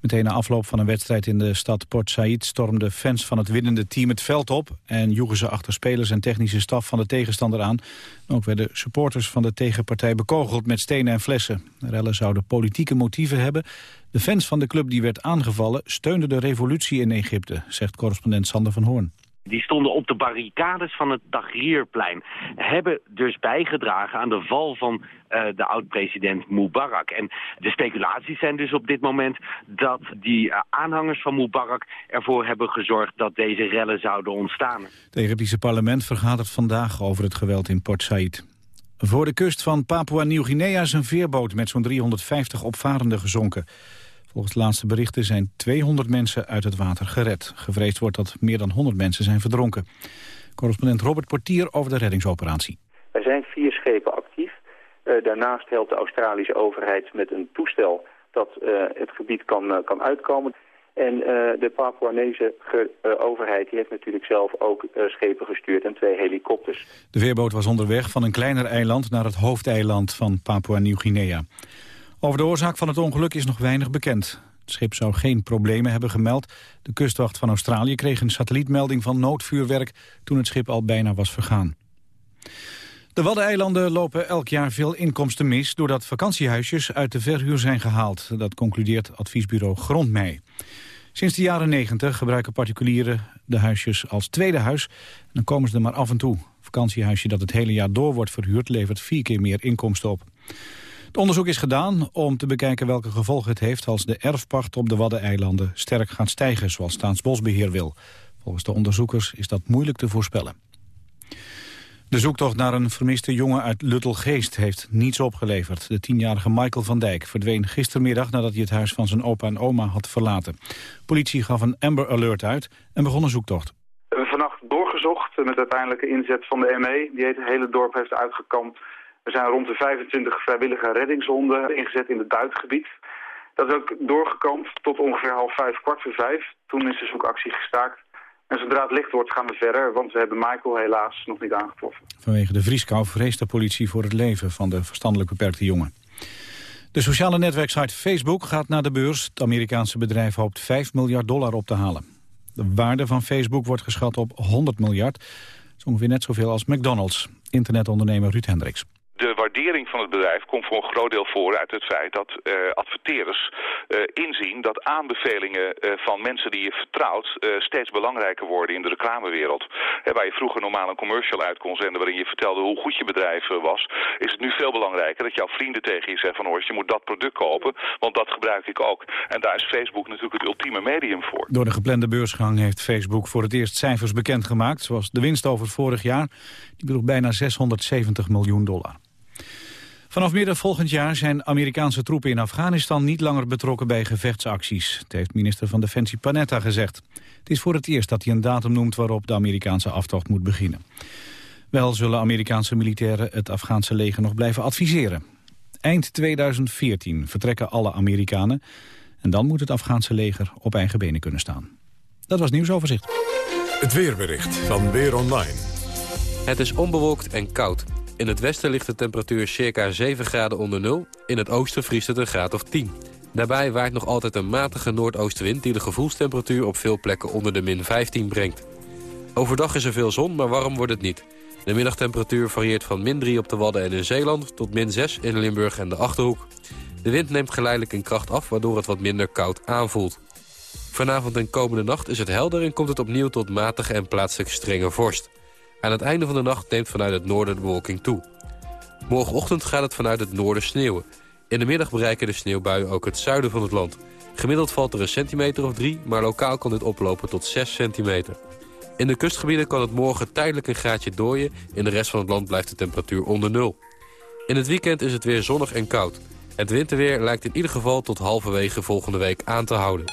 Meteen na afloop van een wedstrijd in de stad Port Said stormden fans van het winnende team het veld op en joegen ze achter spelers en technische staf van de tegenstander aan. Ook werden supporters van de tegenpartij bekogeld met stenen en flessen. De rellen zouden politieke motieven hebben. De fans van de club die werd aangevallen steunden de revolutie in Egypte, zegt correspondent Sander van Hoorn. Die stonden op de barricades van het Tahrirplein. Hebben dus bijgedragen aan de val van uh, de oud-president Mubarak. En de speculaties zijn dus op dit moment dat die uh, aanhangers van Mubarak ervoor hebben gezorgd dat deze rellen zouden ontstaan. Het Egyptische parlement vergadert vandaag over het geweld in Port Said. Voor de kust van Papua-Nieuw-Guinea is een veerboot met zo'n 350 opvarenden gezonken. Volgens de laatste berichten zijn 200 mensen uit het water gered. Gevreesd wordt dat meer dan 100 mensen zijn verdronken. Correspondent Robert Portier over de reddingsoperatie. Er zijn vier schepen actief. Uh, daarnaast helpt de Australische overheid met een toestel dat uh, het gebied kan, uh, kan uitkomen. En de Papuanese overheid die heeft natuurlijk zelf ook schepen gestuurd en twee helikopters. De veerboot was onderweg van een kleiner eiland naar het hoofdeiland van Papua-Nieuw-Guinea. Over de oorzaak van het ongeluk is nog weinig bekend. Het schip zou geen problemen hebben gemeld. De kustwacht van Australië kreeg een satellietmelding van noodvuurwerk... toen het schip al bijna was vergaan. De Waddeneilanden lopen elk jaar veel inkomsten mis... doordat vakantiehuisjes uit de verhuur zijn gehaald. Dat concludeert adviesbureau Grondmei. Sinds de jaren 90 gebruiken particulieren de huisjes als tweede huis. En dan komen ze er maar af en toe. Vakantiehuisje dat het hele jaar door wordt verhuurd... levert vier keer meer inkomsten op. Onderzoek is gedaan om te bekijken welke gevolgen het heeft... als de erfpacht op de Waddeneilanden sterk gaat stijgen... zoals Staatsbosbeheer wil. Volgens de onderzoekers is dat moeilijk te voorspellen. De zoektocht naar een vermiste jongen uit Luttelgeest heeft niets opgeleverd. De tienjarige Michael van Dijk verdween gistermiddag nadat hij het huis van zijn opa en oma had verlaten. Politie gaf een Amber Alert uit en begon een zoektocht. We hebben vannacht doorgezocht met uiteindelijke inzet van de ME. Die het hele dorp heeft uitgekampt. Er zijn rond de 25 vrijwillige reddingshonden ingezet in het buitengebied. Dat is ook doorgekampt tot ongeveer half vijf, kwart voor vijf. Toen is de zoekactie gestaakt. En zodra het licht wordt gaan we verder, want we hebben Michael helaas nog niet aangetroffen. Vanwege de vrieskou vreest de politie voor het leven van de verstandelijk beperkte jongen. De sociale netwerksite Facebook gaat naar de beurs. Het Amerikaanse bedrijf hoopt 5 miljard dollar op te halen. De waarde van Facebook wordt geschat op 100 miljard. Dat is ongeveer net zoveel als McDonald's. Internetondernemer Ruud Hendricks de waardering van het bedrijf komt voor een groot deel voor uit het feit dat uh, adverteerders uh, inzien dat aanbevelingen uh, van mensen die je vertrouwt steeds belangrijker worden in de reclamewereld. waar je vroeger normaal een commercial uit kon zenden waarin je vertelde hoe goed je bedrijf was, is het nu veel belangrijker dat jouw vrienden tegen je zeggen van hoor, je moet dat product kopen, want dat gebruik ik ook. En daar is Facebook natuurlijk het ultieme medium voor. Door de geplande beursgang heeft Facebook voor het eerst cijfers bekendgemaakt, zoals de winst over vorig jaar. Die bedroeg bijna 670 miljoen dollar. Vanaf midden volgend jaar zijn Amerikaanse troepen in Afghanistan niet langer betrokken bij gevechtsacties. Het heeft minister van Defensie Panetta gezegd. Het is voor het eerst dat hij een datum noemt waarop de Amerikaanse aftocht moet beginnen. Wel zullen Amerikaanse militairen het Afghaanse leger nog blijven adviseren. Eind 2014 vertrekken alle Amerikanen en dan moet het Afghaanse leger op eigen benen kunnen staan. Dat was nieuwsoverzicht. Het weerbericht van Weer Online. Het is onbewolkt en koud. In het westen ligt de temperatuur circa 7 graden onder nul. In het oosten vriest het een graad of 10. Daarbij waait nog altijd een matige noordoostenwind... die de gevoelstemperatuur op veel plekken onder de min 15 brengt. Overdag is er veel zon, maar warm wordt het niet. De middagtemperatuur varieert van min 3 op de Wadden en in Zeeland... tot min 6 in Limburg en de Achterhoek. De wind neemt geleidelijk in kracht af, waardoor het wat minder koud aanvoelt. Vanavond en komende nacht is het helder en komt het opnieuw tot matige en plaatselijk strenge vorst. Aan het einde van de nacht neemt vanuit het noorden de bewolking toe. Morgenochtend gaat het vanuit het noorden sneeuwen. In de middag bereiken de sneeuwbuien ook het zuiden van het land. Gemiddeld valt er een centimeter of drie, maar lokaal kan dit oplopen tot 6 centimeter. In de kustgebieden kan het morgen tijdelijk een graadje dooien. In de rest van het land blijft de temperatuur onder nul. In het weekend is het weer zonnig en koud. Het winterweer lijkt in ieder geval tot halverwege volgende week aan te houden.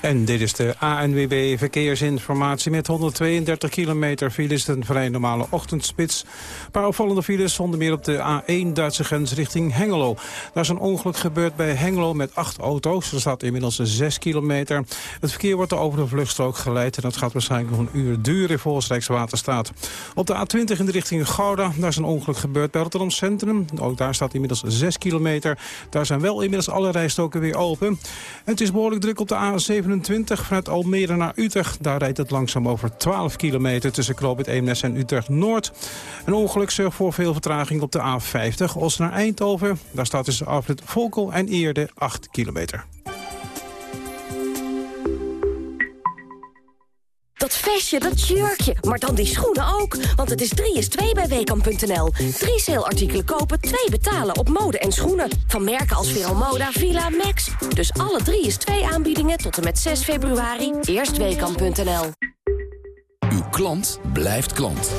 En dit is de ANWB Verkeersinformatie. Met 132 kilometer files een vrij normale ochtendspits. Een paar opvallende files, onder meer op de A1 Duitse grens richting Hengelo. Daar is een ongeluk gebeurd bij Hengelo met acht auto's. Er staat inmiddels 6 kilometer. Het verkeer wordt over de vluchtstrook geleid... en dat gaat waarschijnlijk nog een uur duren volgens Rijkswaterstaat. Op de A20 in de richting Gouda, daar is een ongeluk gebeurd bij Rotterdam Centrum. Ook daar staat inmiddels 6 kilometer. Daar zijn wel inmiddels alle rijstoken weer open. En het is behoorlijk druk op de A7 vanuit Almere naar Utrecht. Daar rijdt het langzaam over 12 kilometer tussen Knoopit Eemnes en Utrecht-Noord. Een ongeluk zorgt voor veel vertraging op de A50. Os naar Eindhoven. Daar staat tussen afrit Volkel en Eerde 8 kilometer. Dat vestje, dat jurkje, maar dan die schoenen ook. Want het is 3 is 2 bij Weekamp.nl. Drie saleartikelen kopen, twee betalen op mode en schoenen. Van merken als Veromoda, Villa, Max. Dus alle 3 is 2 aanbiedingen tot en met 6 februari. Eerst. Uw klant blijft klant.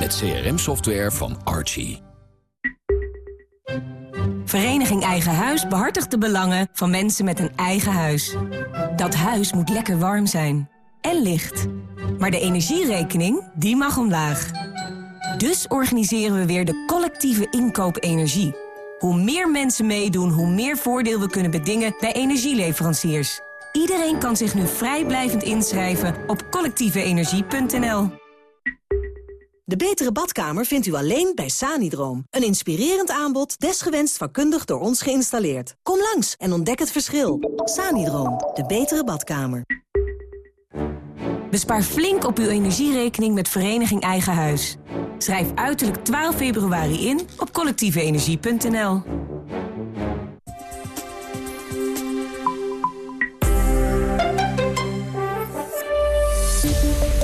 Met CRM-software van Archie. Vereniging Eigen Huis behartigt de belangen van mensen met een eigen huis. Dat huis moet lekker warm zijn en licht. Maar de energierekening, die mag omlaag. Dus organiseren we weer de collectieve inkoop energie. Hoe meer mensen meedoen, hoe meer voordeel we kunnen bedingen bij energieleveranciers. Iedereen kan zich nu vrijblijvend inschrijven op collectieveenergie.nl. De betere badkamer vindt u alleen bij Sanidroom. Een inspirerend aanbod, desgewenst vakkundig door ons geïnstalleerd. Kom langs en ontdek het verschil. Sanidroom, de betere badkamer. Bespaar flink op uw energierekening met Vereniging Eigen Huis. Schrijf uiterlijk 12 februari in op collectieveenergie.nl.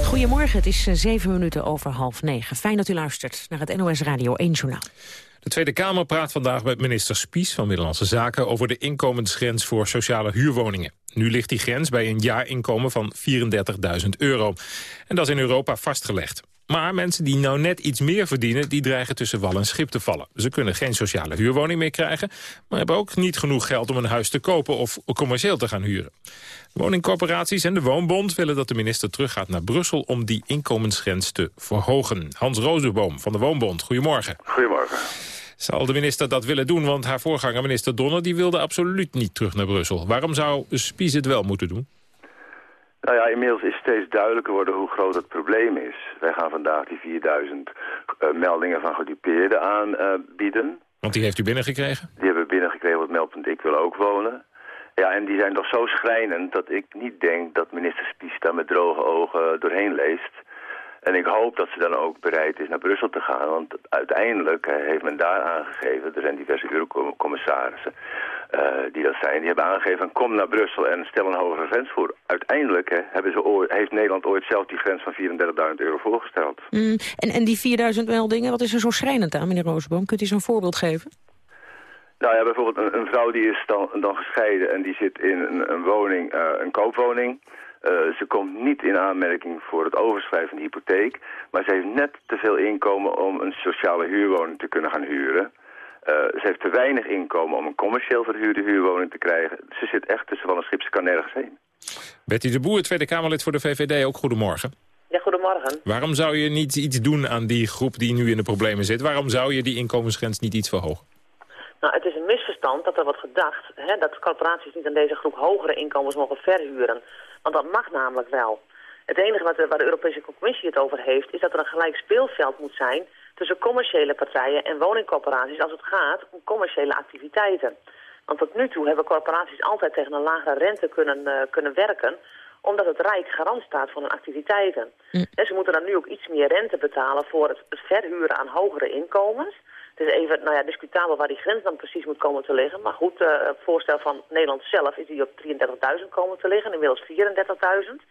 Goedemorgen, het is eh, zeven minuten over half negen. Fijn dat u luistert naar het NOS Radio 1 Journaal. De Tweede Kamer praat vandaag met minister Spies van Middellandse Zaken... over de inkomensgrens voor sociale huurwoningen. Nu ligt die grens bij een jaarinkomen van 34.000 euro. En dat is in Europa vastgelegd. Maar mensen die nou net iets meer verdienen... die dreigen tussen wal en schip te vallen. Ze kunnen geen sociale huurwoning meer krijgen... maar hebben ook niet genoeg geld om een huis te kopen... of commercieel te gaan huren. Woningcorporaties en de Woonbond willen dat de minister teruggaat naar Brussel... om die inkomensgrens te verhogen. Hans Rozenboom van de Woonbond, goedemorgen. Goedemorgen. Zal de minister dat willen doen? Want haar voorganger, minister Donner, die wilde absoluut niet terug naar Brussel. Waarom zou Spies het wel moeten doen? Nou ja, inmiddels is steeds duidelijker worden hoe groot het probleem is. Wij gaan vandaag die 4000 uh, eh, meldingen van gedupeerden aanbieden. Uh, Want die heeft u binnengekregen? Die hebben we binnengekregen op het meldpunt Ik wil ook wonen. Ja, en die zijn toch zo schrijnend dat ik niet denk dat minister Spies daar met droge ogen doorheen leest. En ik hoop dat ze dan ook bereid is naar Brussel te gaan. Want uiteindelijk heeft men daar aangegeven, er zijn diverse eurocommissarissen uh, die dat zijn, die hebben aangegeven, kom naar Brussel en stel een hogere grens voor. Uiteindelijk hè, hebben ze ooit, heeft Nederland ooit zelf die grens van 34.000 euro voorgesteld. Mm, en, en die 4.000 meldingen, wat is er zo schrijnend aan, meneer Roosboom? Kunt u zo'n voorbeeld geven? Nou ja, bijvoorbeeld een, een, vrouw die is dan, dan gescheiden en die zit in een, een woning, uh, een koopwoning... Uh, ze komt niet in aanmerking voor het overschrijven van de hypotheek. Maar ze heeft net te veel inkomen om een sociale huurwoning te kunnen gaan huren. Uh, ze heeft te weinig inkomen om een commercieel verhuurde huurwoning te krijgen. Ze zit echt tussen van een schip, ze kan nergens heen. Betty de Boer, Tweede Kamerlid voor de VVD, ook goedemorgen. Ja, goedemorgen. Waarom zou je niet iets doen aan die groep die nu in de problemen zit? Waarom zou je die inkomensgrens niet iets verhogen? Nou, het is een misverstand dat er wordt gedacht hè, dat corporaties niet aan deze groep hogere inkomens mogen verhuren. Want dat mag namelijk wel. Het enige wat de, waar de Europese Commissie het over heeft... is dat er een gelijk speelveld moet zijn tussen commerciële partijen en woningcorporaties... als het gaat om commerciële activiteiten. Want tot nu toe hebben corporaties altijd tegen een lagere rente kunnen, uh, kunnen werken omdat het Rijk garant staat voor hun activiteiten. Mm. En ze moeten dan nu ook iets meer rente betalen voor het, het verhuren aan hogere inkomens. Het is even nou ja, discutabel waar die grens dan precies moet komen te liggen. Maar goed, uh, het voorstel van Nederland zelf is die op 33.000 komen te liggen, inmiddels 34.000.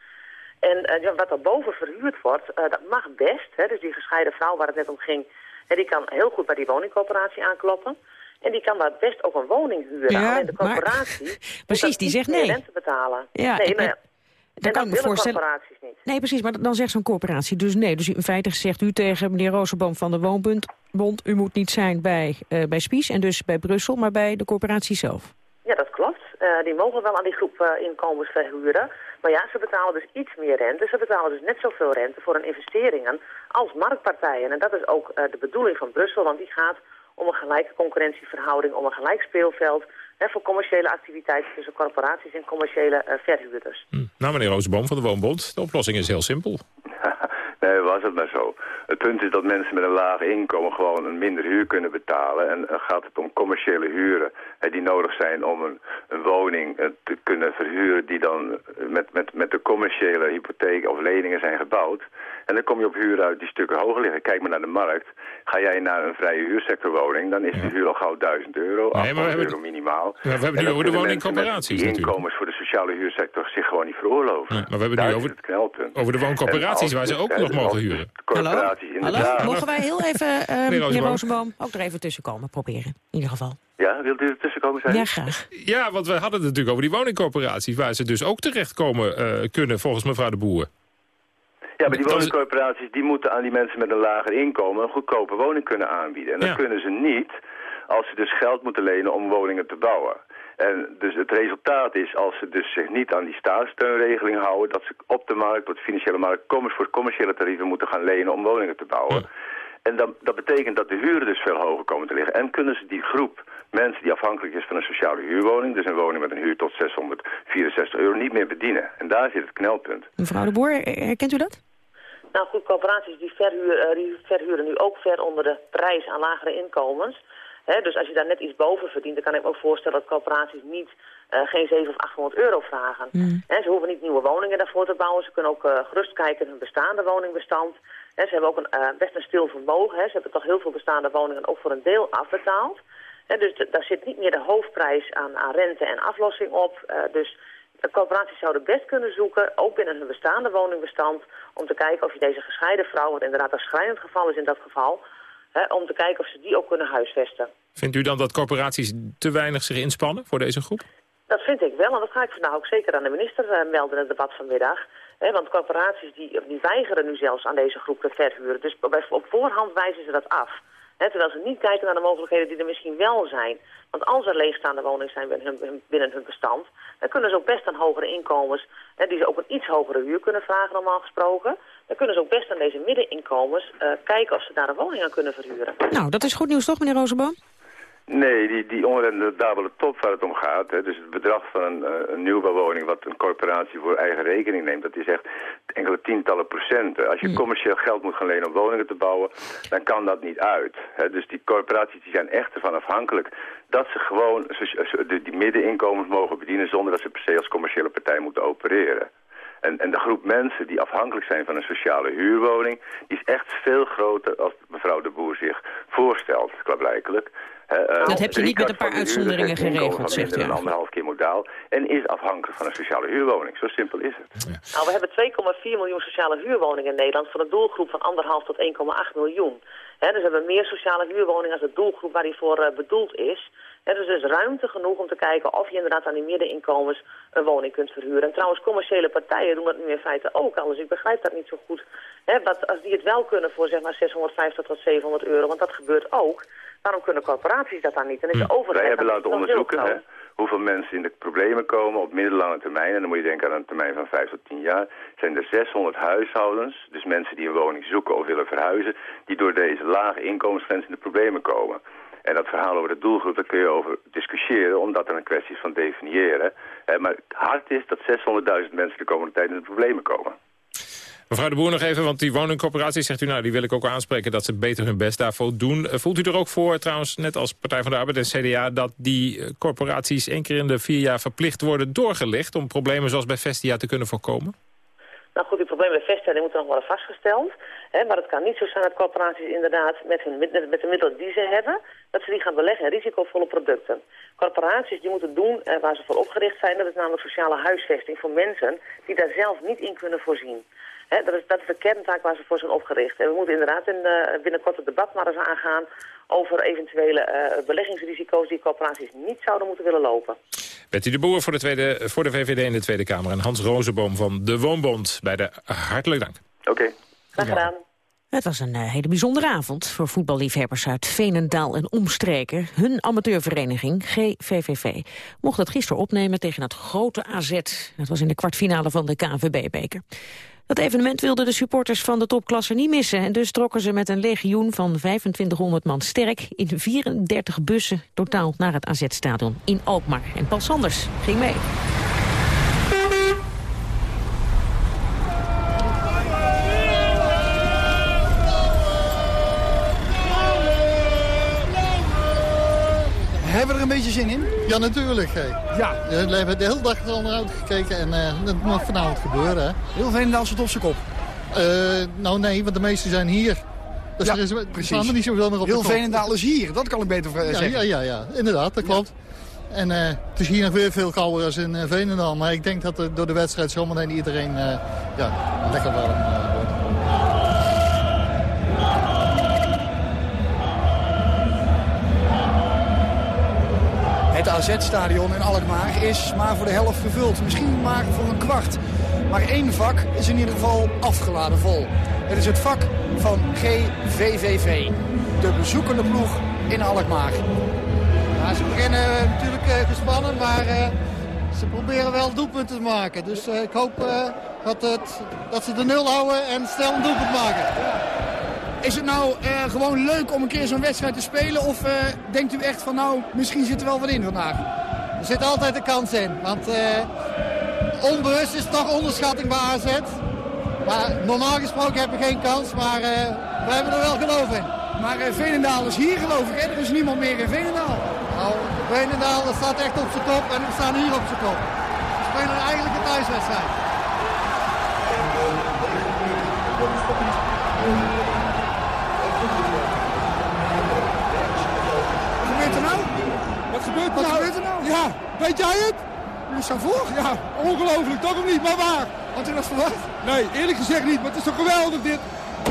En uh, wat boven verhuurd wordt, uh, dat mag best. Hè, dus die gescheiden vrouw waar het net om ging, hè, die kan heel goed bij die woningcoöperatie aankloppen. En die kan daar best ook een woning huren. Ja, Alleen de coöperatie maar... precies, die zegt nee. rente betalen. Ja, nee, en, maar, dan kan ik me voorstellen... corporaties niet. Nee, precies, maar dan zegt zo'n corporatie dus nee. Dus in feite zegt u tegen meneer Rozenboom van de Woonbond... Bond, u moet niet zijn bij, uh, bij Spies en dus bij Brussel, maar bij de corporatie zelf. Ja, dat klopt. Uh, die mogen wel aan die groep uh, inkomens verhuren. Maar ja, ze betalen dus iets meer rente. Ze betalen dus net zoveel rente voor hun investeringen als marktpartijen. En dat is ook de bedoeling van Brussel, want die gaat om een gelijke concurrentieverhouding, om een gelijk speelveld hè, voor commerciële activiteiten tussen corporaties en commerciële uh, verhuurders. Hm. Nou, meneer Roosboom van de Woonbond, de oplossing is heel simpel. nee, was het maar zo. Het punt is dat mensen met een laag inkomen gewoon een minder huur kunnen betalen. En uh, gaat het om commerciële huren hè, die nodig zijn om een, een woning uh, te kunnen verhuren... die dan met, met, met de commerciële hypotheek of leningen zijn gebouwd. En dan kom je op huren uit die stukken hoger liggen. Kijk maar naar de markt. Ga jij naar een vrije huursectorwoning, dan is ja. de huur al gauw 1000 euro, nee, maar we hebben euro minimaal. Ja, we hebben nu over de woningcoöperaties Die inkomens voor de sociale huursector zich gewoon niet veroorloven. Nee, maar we hebben Daar nu over, het knelpunt. over de wooncoöperaties waar ze ook nog mogen huren. Hallo? Hallo? Mogen wij heel even, uh, meneer Rozenboom, ook er even tussenkomen proberen, in ieder geval. Ja, wilt u er tussenkomen zijn? Ja, graag. Ja, want we hadden het natuurlijk over die woningcoöperaties... waar ze dus ook terechtkomen uh, kunnen, volgens mevrouw de Boer. Ja, maar die woningcorporaties die moeten aan die mensen met een lager inkomen een goedkope woning kunnen aanbieden. En dat ja. kunnen ze niet als ze dus geld moeten lenen om woningen te bouwen. En dus het resultaat is, als ze dus zich niet aan die staatssteunregeling houden... dat ze op de markt, op de financiële markt, voor commerciële tarieven moeten gaan lenen om woningen te bouwen. Ja. En dat, dat betekent dat de huren dus veel hoger komen te liggen. En kunnen ze die groep mensen die afhankelijk is van een sociale huurwoning... dus een woning met een huur tot 664 euro, niet meer bedienen. En daar zit het knelpunt. Mevrouw de Boer, herkent u dat? Nou goed, corporaties die verhuren, die verhuren nu ook ver onder de prijs aan lagere inkomens. He, dus als je daar net iets boven verdient, dan kan ik me ook voorstellen dat corporaties niet, uh, geen 700 of 800 euro vragen. Mm. He, ze hoeven niet nieuwe woningen daarvoor te bouwen. Ze kunnen ook uh, gerust kijken in hun bestaande woningbestand. He, ze hebben ook een, uh, best een stil vermogen. Ze hebben toch heel veel bestaande woningen ook voor een deel afbetaald. dus daar zit niet meer de hoofdprijs aan, aan rente en aflossing op. dus corporaties zouden best kunnen zoeken, ook binnen hun bestaande woningbestand, om te kijken of je deze gescheiden vrouw, wat inderdaad een schrijnend geval is in dat geval, hè, om te kijken of ze die ook kunnen huisvesten. Vindt u dan dat corporaties te weinig zich inspannen voor deze groep? Dat vind ik wel, en dat ga ik vandaag ook zeker aan de minister uh, melden in het debat vanmiddag. Hè, want corporaties die, die weigeren nu zelfs aan deze groep te verhuren. Dus op voorhand wijzen ze dat af. Terwijl ze niet kijken naar de mogelijkheden die er misschien wel zijn. Want als er leegstaande woningen zijn binnen hun, bestand... dan kunnen ze ook best aan hogere inkomens... Hè, die ze ook een iets hogere huur kunnen vragen normaal gesproken... dan kunnen ze ook best aan deze middeninkomens... Uh, kijken of ze daar een woning aan kunnen verhuren. Nou, dat is goed nieuws toch, meneer Rozenboom? Nee, die, die onrendabele top waar het om gaat, hè, dus het bedrag van een, een nieuwbouwwoning wat een corporatie voor eigen rekening neemt, dat is echt enkele tientallen procenten. Als je commercieel geld moet gaan lenen om woningen te bouwen, dan kan dat niet uit. Hè. Dus die corporaties die zijn echt ervan afhankelijk dat ze gewoon die middeninkomens mogen bedienen zonder dat ze per se als commerciële partij moeten opereren. En, en de groep mensen die afhankelijk zijn van een sociale huurwoning... die is echt veel groter als mevrouw de Boer zich voorstelt, klaarblijkelijk. Uh, dat heb je niet met een paar uitzonderingen geregeld, zegt u. een anderhalf keer modaal en is afhankelijk van een sociale huurwoning. Zo simpel is het. Ja. Nou, we hebben 2,4 miljoen sociale huurwoningen in Nederland... voor een doelgroep van 1,5 tot 1,8 miljoen. He, dus we hebben meer sociale huurwoningen als de doelgroep waar die voor uh, bedoeld is... He, dus er is ruimte genoeg om te kijken of je inderdaad aan die middeninkomens een woning kunt verhuren. En trouwens, commerciële partijen doen dat nu in feite ook al, dus ik begrijp dat niet zo goed. He, wat, als die het wel kunnen voor zeg maar 650 tot 700 euro, want dat gebeurt ook, waarom kunnen corporaties dat dan niet? En is de overheid Wij hebben laten onderzoeken hè, hoeveel mensen in de problemen komen op middellange termijn. En dan moet je denken aan een termijn van 5 tot 10 jaar. Zijn er 600 huishoudens, dus mensen die een woning zoeken of willen verhuizen... die door deze lage inkomensgrens in de problemen komen. En dat verhaal over de doelgroep, daar kun je over discussiëren... omdat er een kwestie is van definiëren. Maar hard is dat 600.000 mensen de komende tijd in de problemen komen. Mevrouw de Boer nog even, want die woningcorporaties zegt u... nou, die wil ik ook aanspreken dat ze beter hun best daarvoor doen. Voelt u er ook voor, trouwens, net als Partij van de Arbeid en CDA... dat die corporaties één keer in de vier jaar verplicht worden doorgelicht... om problemen zoals bij Vestia te kunnen voorkomen? Nou goed, die problemen met veststelling moeten nog worden vastgesteld. Hè, maar het kan niet zo zijn dat corporaties inderdaad met, hun, met de middelen die ze hebben... dat ze die gaan beleggen in risicovolle producten. Corporaties die moeten doen eh, waar ze voor opgericht zijn... dat is namelijk sociale huisvesting voor mensen die daar zelf niet in kunnen voorzien. Dat, is, dat is de kerntaak waar ze voor zijn opgericht. En we moeten inderdaad in, uh, binnenkort het debat maar eens aangaan... over eventuele uh, beleggingsrisico's die corporaties niet zouden moeten willen lopen. Betty de Boer voor de, tweede, voor de VVD in de Tweede Kamer... en Hans Rozenboom van de Woonbond. Bij de hartelijk dank. Oké. Okay. Graag gedaan. Het was een hele bijzondere avond voor voetballiefhebbers uit Veenendaal en omstreken. Hun amateurvereniging, GVVV, mocht het gisteren opnemen tegen het grote AZ. Dat was in de kwartfinale van de KNVB-beker. Dat evenement wilden de supporters van de topklasse niet missen. En dus trokken ze met een legioen van 2500 man sterk... in 34 bussen totaal naar het AZ-stadion in Alkmaar. En Paul Sanders ging mee. Ja, natuurlijk. Ja. We hebben de hele dag al naar uitgekeken en uh, dat mag vanavond gebeuren. Hè. Heel Veenendaal zit op zijn kop. Uh, nou nee, want de meesten zijn hier. Dus ja, er, is, er er niet zoveel meer op Heel Veenendaal is hier, dat kan ik beter zeggen. Ja, ja, ja, inderdaad, dat klopt. Ja. En uh, het is hier nog weer veel kouder als in Veenendaal. Maar ik denk dat er door de wedstrijd zometeen iedereen ja, lekker warm wordt. Het AZ-stadion in Alkmaar is maar voor de helft gevuld. Misschien maar voor een kwart. Maar één vak is in ieder geval afgeladen vol. Het is het vak van GVVV. De bezoekende ploeg in Alkmaar. Ja, ze beginnen natuurlijk uh, gespannen, maar uh, ze proberen wel doelpunten te maken. Dus ik hoop dat, het, dat ze de nul houden en snel een doelpunt maken. Is het nou uh, gewoon leuk om een keer zo'n wedstrijd te spelen? Of uh, denkt u echt van nou, misschien zit er wel wat in vandaag? Er zit altijd een kans in. Want uh, onbewust is het toch onderschatting bij AZ. Maar normaal gesproken heb je geen kans. Maar we hebben er wel geloof in. Maar Veenendaal is hier geloof ik. Hè? Er is niemand meer in Veenendaal. Nou, Veenendaal staat echt op zijn kop en we staan hier op zijn kop. We spelen eigenlijk een thuiswedstrijd. Weet jij het? Is zo voor? Ja, ongelooflijk, toch of niet? Maar waar? Had u dat verwacht? Nee, eerlijk gezegd niet, maar het is toch geweldig dit?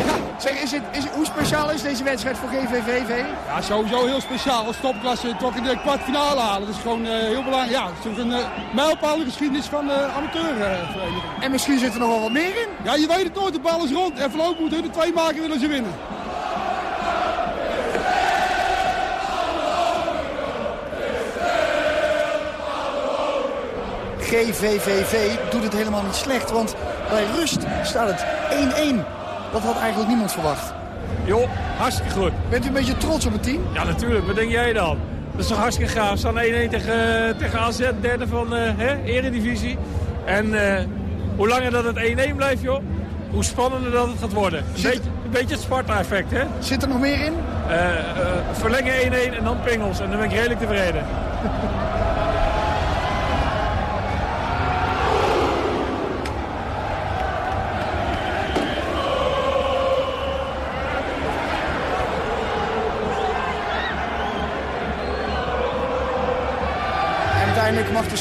Ja, zeg, is het, is, hoe speciaal is deze wedstrijd voor GVVV? Ja, sowieso heel speciaal. Als topklasse toch in de kwartfinale halen. Dat is gewoon uh, heel belangrijk. Ja, het is een uh, mijlpaal in de geschiedenis van de uh, amateurvereniging. en misschien zit er nog wel wat meer in? Ja, je weet het nooit. De bal is rond. En voorlopig moeten hun er twee maken willen ze winnen. GVVV doet het helemaal niet slecht. Want bij rust staat het 1-1. Dat had eigenlijk niemand verwacht. Jo, hartstikke goed. Bent u een beetje trots op het team? Ja, natuurlijk. Wat denk jij dan? Dat is toch hartstikke gaaf. We staan 1-1 tegen, tegen AZ, derde van de uh, hè, Eredivisie. En uh, hoe langer dat het 1-1 blijft, joh, hoe spannender dat het gaat worden. Een, beetje, een beetje het Sparta-effect, hè? Zit er nog meer in? Uh, verlengen 1-1 en dan pingels. En dan ben ik redelijk tevreden.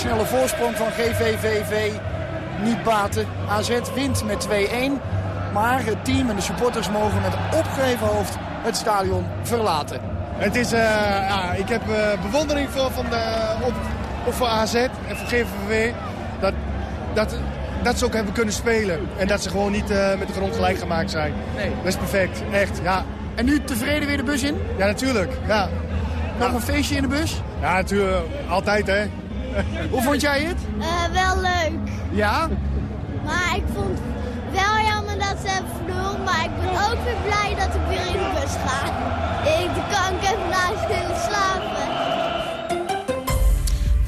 snelle voorsprong van GVVV niet baten. AZ wint met 2-1. Maar het team en de supporters mogen met opgeheven hoofd het stadion verlaten. Het is, uh, ja, ik heb uh, bewondering voor, van de, op, op voor AZ en voor GVV. Dat, dat, dat ze ook hebben kunnen spelen. En dat ze gewoon niet uh, met de grond gelijk gemaakt zijn. Nee. Dat is perfect, echt. Ja. En nu tevreden weer de bus in? Ja, natuurlijk. Ja. Nog een feestje in de bus? Ja, natuurlijk. Altijd, hè. Hoe vond jij het? Uh, wel leuk. Ja? Maar ik vond wel jammer dat ze hebben verloren. Maar ik ben ook weer blij dat ik weer in de bus ga. Ik kan ik even naast slapen.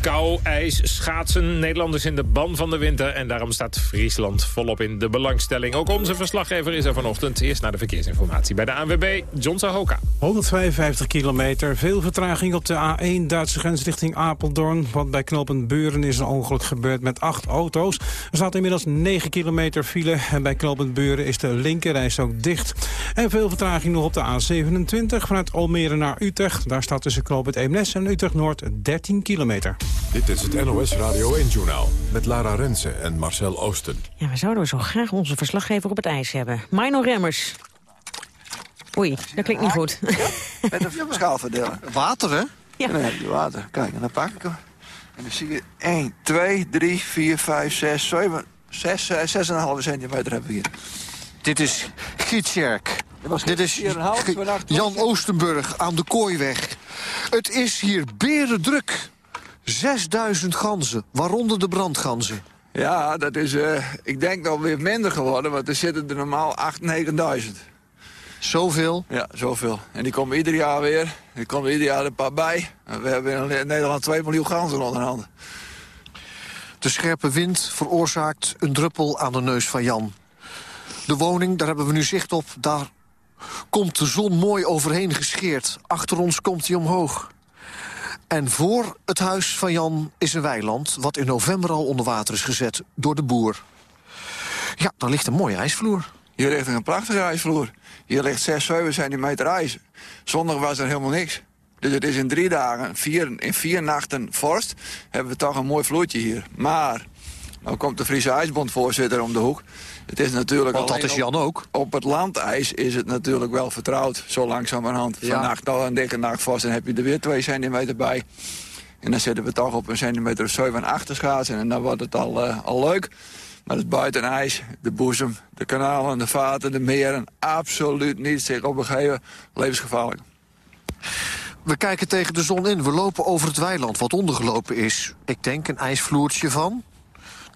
Kou, ijs, schaatsen. Nederlanders in de ban van de winter. En daarom staat Friesland volop in de belangstelling. Ook onze verslaggever is er vanochtend. Eerst naar de verkeersinformatie bij de ANWB, John Sahoka. 155 kilometer, veel vertraging op de A1 Duitse grens richting Apeldoorn. Want bij knooppunt is een ongeluk gebeurd met acht auto's. Er staat inmiddels 9 kilometer file. En bij knooppunt Buren is de linkerreis ook dicht. En veel vertraging nog op de A27 vanuit Almere naar Utrecht. Daar staat tussen knooppunt Eemnes en Utrecht-Noord 13 kilometer. Dit is het NOS Radio 1-journaal met Lara Rensen en Marcel Oosten. Ja, we zouden zo graag onze verslaggever op het ijs hebben. Mino Remmers. Oei, dat klinkt niet goed. Met een schaal verdelen. Water, hè? Ja. Nee, water. Kijk, en dan pak ik hem. En dan zie je 1, 2, 3, 4, 5, 6, 7, 6, 6,5 centimeter hebben we hier. Dit is Gietjerk. Dit is Jan Oostenburg aan de Kooiweg. Het is hier berendruk. 6000 ganzen, waaronder de brandganzen. Ja, dat is, eh, ik denk nog weer minder geworden, want er zitten er normaal 8, 9000. Zoveel? Ja, zoveel. En die komen ieder jaar weer. Er komen ieder jaar een paar bij. En we hebben in Nederland 2 miljoen ganzen onder handen. De scherpe wind veroorzaakt een druppel aan de neus van Jan. De woning, daar hebben we nu zicht op, daar komt de zon mooi overheen gescheerd. Achter ons komt hij omhoog. En voor het huis van Jan is een weiland... wat in november al onder water is gezet door de boer. Ja, daar ligt een mooie ijsvloer. Hier ligt een prachtige ijsvloer. Hier ligt 6, 7 centimeter ijs. Zondag was er helemaal niks. Dus het is in drie dagen, vier, in vier nachten vorst... hebben we toch een mooi vloertje hier. Maar, nou komt de Friese IJsbondvoorzitter om de hoek. Het is natuurlijk Want dat is Jan ook. Op het landijs is het natuurlijk wel vertrouwd, zo langzamerhand. Ja. Vannacht al een dikke nacht vorst, dan heb je er weer twee centimeter bij. En dan zitten we toch op een centimeter of 7 en 8 schaatsen. En dan wordt het al, eh, al leuk. Maar het buitenijs, de boezem, de kanalen, de vaten, de meren... absoluut niet zich opgegeven. Levensgevaarlijk. We kijken tegen de zon in. We lopen over het weiland wat ondergelopen is. Ik denk een ijsvloertje van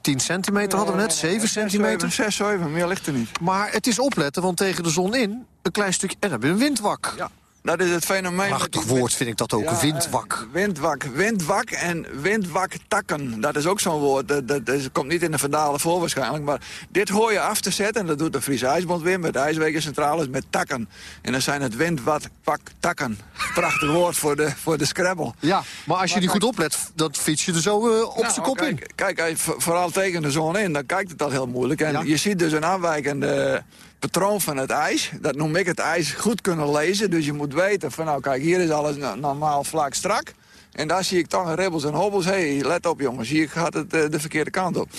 10 centimeter hadden we net, 7 centimeter. 6, 7, meer ligt er niet. Maar het is opletten, want tegen de zon in een klein stukje... En dan heb je een windwak. Ja, dat is het fenomeen. Prachtig woord vind ik dat ook, Ja, een windwak. eh, windwak, windwak en windwaktakken. Dat is ook zo'n woord. Dat, dat, dat komt niet in de vandalen voor waarschijnlijk. Maar dit hoor je af te zetten. En dat doet de Friese IJsbond weer met de IJswegencentrales met takken. En dan zijn het windwaktakken. Prachtig woord voor de, voor de Scrabble. Ja, maar als je niet goed oplet, dan fiets je er zo eh, op Nou, zijn kop in. kijk, Kijk, je vo- vooral tegen de zon in, dan kijkt het al heel moeilijk. En Ja. je ziet dus een afwijkende patroon van het ijs. Dat noem ik het ijs goed kunnen lezen. Dus je moet weten van nou kijk, hier is alles no- normaal vlak strak. En daar zie ik toch een ribbels en hobbels. Hé, hey, let op jongens, hier gaat het eh, de verkeerde kant op.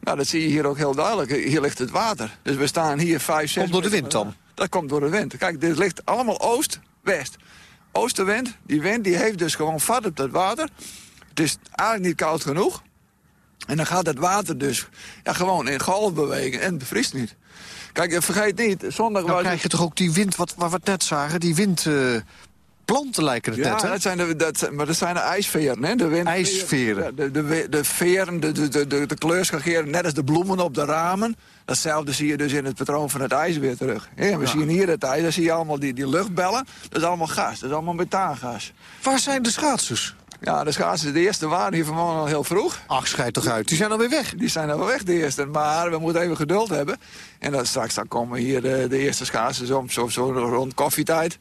Nou, dat zie je hier ook heel duidelijk. Hier ligt het water. Dus we staan hier 5, 6 Komt door de wind dan? Dat komt door de wind. Kijk, dit ligt allemaal oost-west. Oostenwind, die wind die heeft dus gewoon vat op dat water. Het is eigenlijk niet koud genoeg. En dan gaat het water dus ja, gewoon in golf bewegen en het bevriest niet. Kijk, en vergeet niet, zondag Dan was... krijg je toch ook die wind, wat, waar we net zagen, die windplanten lijken het Ja, net, hè? dat zijn de, dat, maar dat zijn de ijsveren, hè? De wind, IJsveren. Ja, de, de, de veren, de, de, de, de, kleurschageren, net als de bloemen op de ramen. Datzelfde zie je dus in het patroon van het ijs weer terug. Ja, we Ja. zien hier het ijs, daar zie je allemaal die, die luchtbellen. Dat is allemaal gas, dat is allemaal methaangas. Waar zijn de schaatsers? Ja, de schaatsen, de eerste waren hier vanmorgen al heel vroeg. Ach, schijt toch uit. Die zijn alweer weg. Die zijn alweer weg, de eerste. Maar we moeten even geduld hebben. En dan straks dan komen hier de, de eerste schaatsers om, zo, zo rond koffietijd.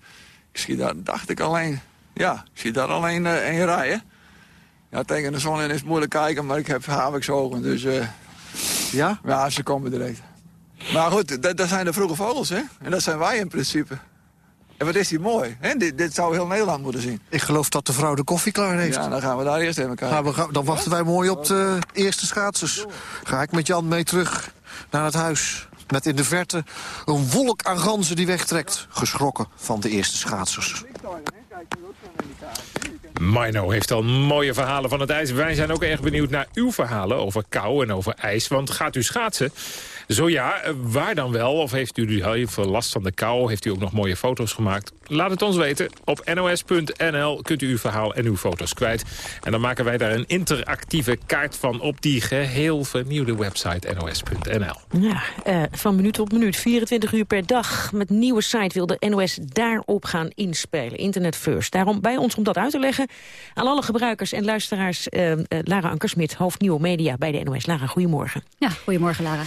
Ik zie daar, dacht ik alleen, ja, ik zie daar alleen eh, één rij, hè. Ja, tegen de zon in is moeilijk kijken, maar ik heb haviksogen, dus... eh, ja? Ja, ze komen direct. Maar goed, dat, dat zijn de vroege vogels, hè. En dat zijn wij in principe. En wat is die mooi, hè? Dit, dit zou heel Nederland moeten zien. Ik geloof dat de vrouw de koffie klaar heeft. Ja, dan gaan we daar eerst even kijken. Nou, we gaan- dan wachten wij mooi op de eerste schaatsers. Ga ik met Jan mee terug naar het huis. Met in de verte een wolk aan ganzen die wegtrekt. Geschrokken van de eerste schaatsers. Mino heeft al mooie verhalen van het ijs. Wij zijn ook erg benieuwd naar uw verhalen over kou en over ijs. Want gaat u schaatsen? Zo ja, eh, waar dan wel? Of heeft u heel veel last van de kou? Heeft u ook nog mooie foto's gemaakt? Laat het ons weten. Op nos.nl kunt u uw verhaal en uw foto's kwijt. En dan maken wij daar een interactieve kaart van op die geheel vernieuwde website nos.nl. Ja, eh, van minuut tot minuut, 24 uur per dag. Met nieuwe site wil de NOS daarop gaan inspelen. Internet first. Daarom bij ons om dat uit te leggen... Aan alle gebruikers en luisteraars, uh, Lara Ankersmit, hoofd Nieuwe Media bij de NOS. Lara, goedemorgen. Ja, goedemorgen Lara.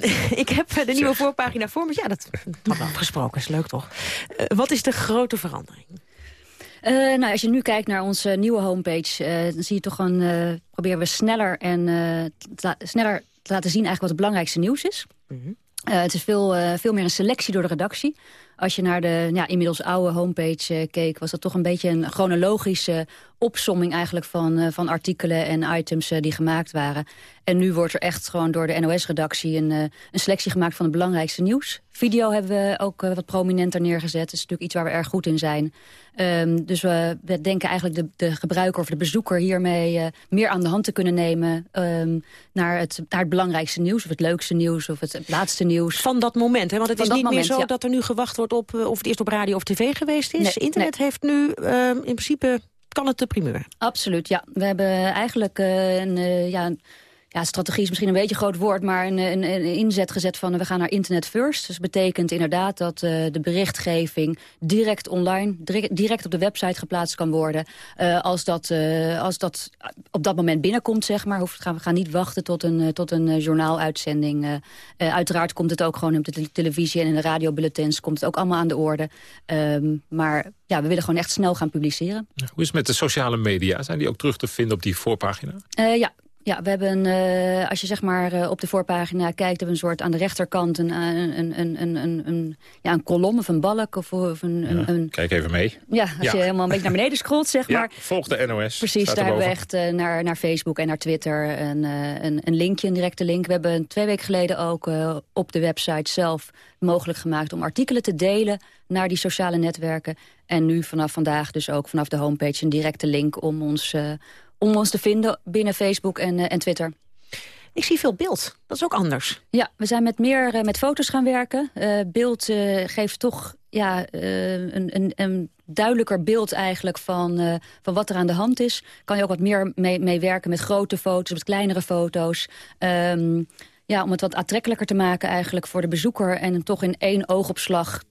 Ehm, ik heb de nieuwe voorpagina voor me. Ja, dat had afgesproken, is leuk toch? wat is de grote verandering? Uh, nou, als je nu kijkt naar onze nieuwe homepage, uh, dan zie je toch gewoon, uh, proberen we sneller en sneller te laten zien eigenlijk wat het belangrijkste nieuws is. Mm -hmm. het is veel, veel meer een selectie door de redactie. Als je naar de ja, inmiddels oude homepage keek... was dat toch een beetje een chronologische opsomming eigenlijk van, uh, van artikelen en items uh, die gemaakt waren. En nu wordt er echt gewoon door de NOS-redactie een, uh, een selectie gemaakt van het belangrijkste nieuws. Video hebben we ook wat prominenter neergezet. Dat is natuurlijk iets waar we erg goed in zijn. Um, dus we, we, denken eigenlijk de, de gebruiker of de bezoeker hiermee meer aan de hand te kunnen nemen... Um, naar, het, naar het belangrijkste nieuws of het leukste nieuws of het, het laatste nieuws. Van dat moment, hè? want het van is niet moment, meer zo ja. dat er nu gewacht wordt op of het eerst op radio of tv geweest is. Nee, Internet nee. heeft nu uh, in principe kan het de primeur. Absoluut, ja. We hebben eigenlijk uh, een, uh, ja, ja, strategie is misschien een beetje een groot woord... maar een, een, een inzet gezet van we gaan naar internet first. Dus betekent inderdaad dat uh, de berichtgeving direct online... direct op de website geplaatst kan worden. Uh, als, dat, uh, als dat op dat moment binnenkomt, zeg maar. Hoeft, gaan, we gaan niet wachten tot een, tot een journaaluitzending. uiteraard komt het ook gewoon op de televisie en in de radiobulletins... komt het ook allemaal aan de orde. Um, maar ja, we willen gewoon echt snel gaan publiceren. Hoe is het met de sociale media? Zijn die ook terug te vinden op die voorpagina? ja, ja, we hebben, uh, als je zeg maar uh, op de voorpagina kijkt... hebben we een soort aan de rechterkant een, een, een, een, een, een, ja, een kolom of een balk. Of, of een, ja, een, een, kijk even mee. Ja, als ja. je helemaal een beetje naar beneden scrolt, zeg maar. Ja, volg de NOS. Precies, daar hebben we echt uh, naar, naar Facebook en naar Twitter een, een, een linkje, een directe link. We hebben twee weken geleden ook op de website zelf mogelijk gemaakt... om artikelen te delen naar die sociale netwerken. En nu vanaf vandaag dus ook vanaf de homepage een directe link... om ons om ons te vinden binnen Facebook en, uh, en Twitter. Ik zie veel beeld. Dat is ook anders. Ja, we zijn met meer uh, met foto's gaan werken. Uh, beeld geeft toch ja, een, een, een, duidelijker beeld eigenlijk van, van wat er aan de hand is. Kan je ook wat meer mee, mee werken met grote foto's, met kleinere foto's. Um, ja, om het wat aantrekkelijker te maken eigenlijk voor de bezoeker... en toch in één oogopslag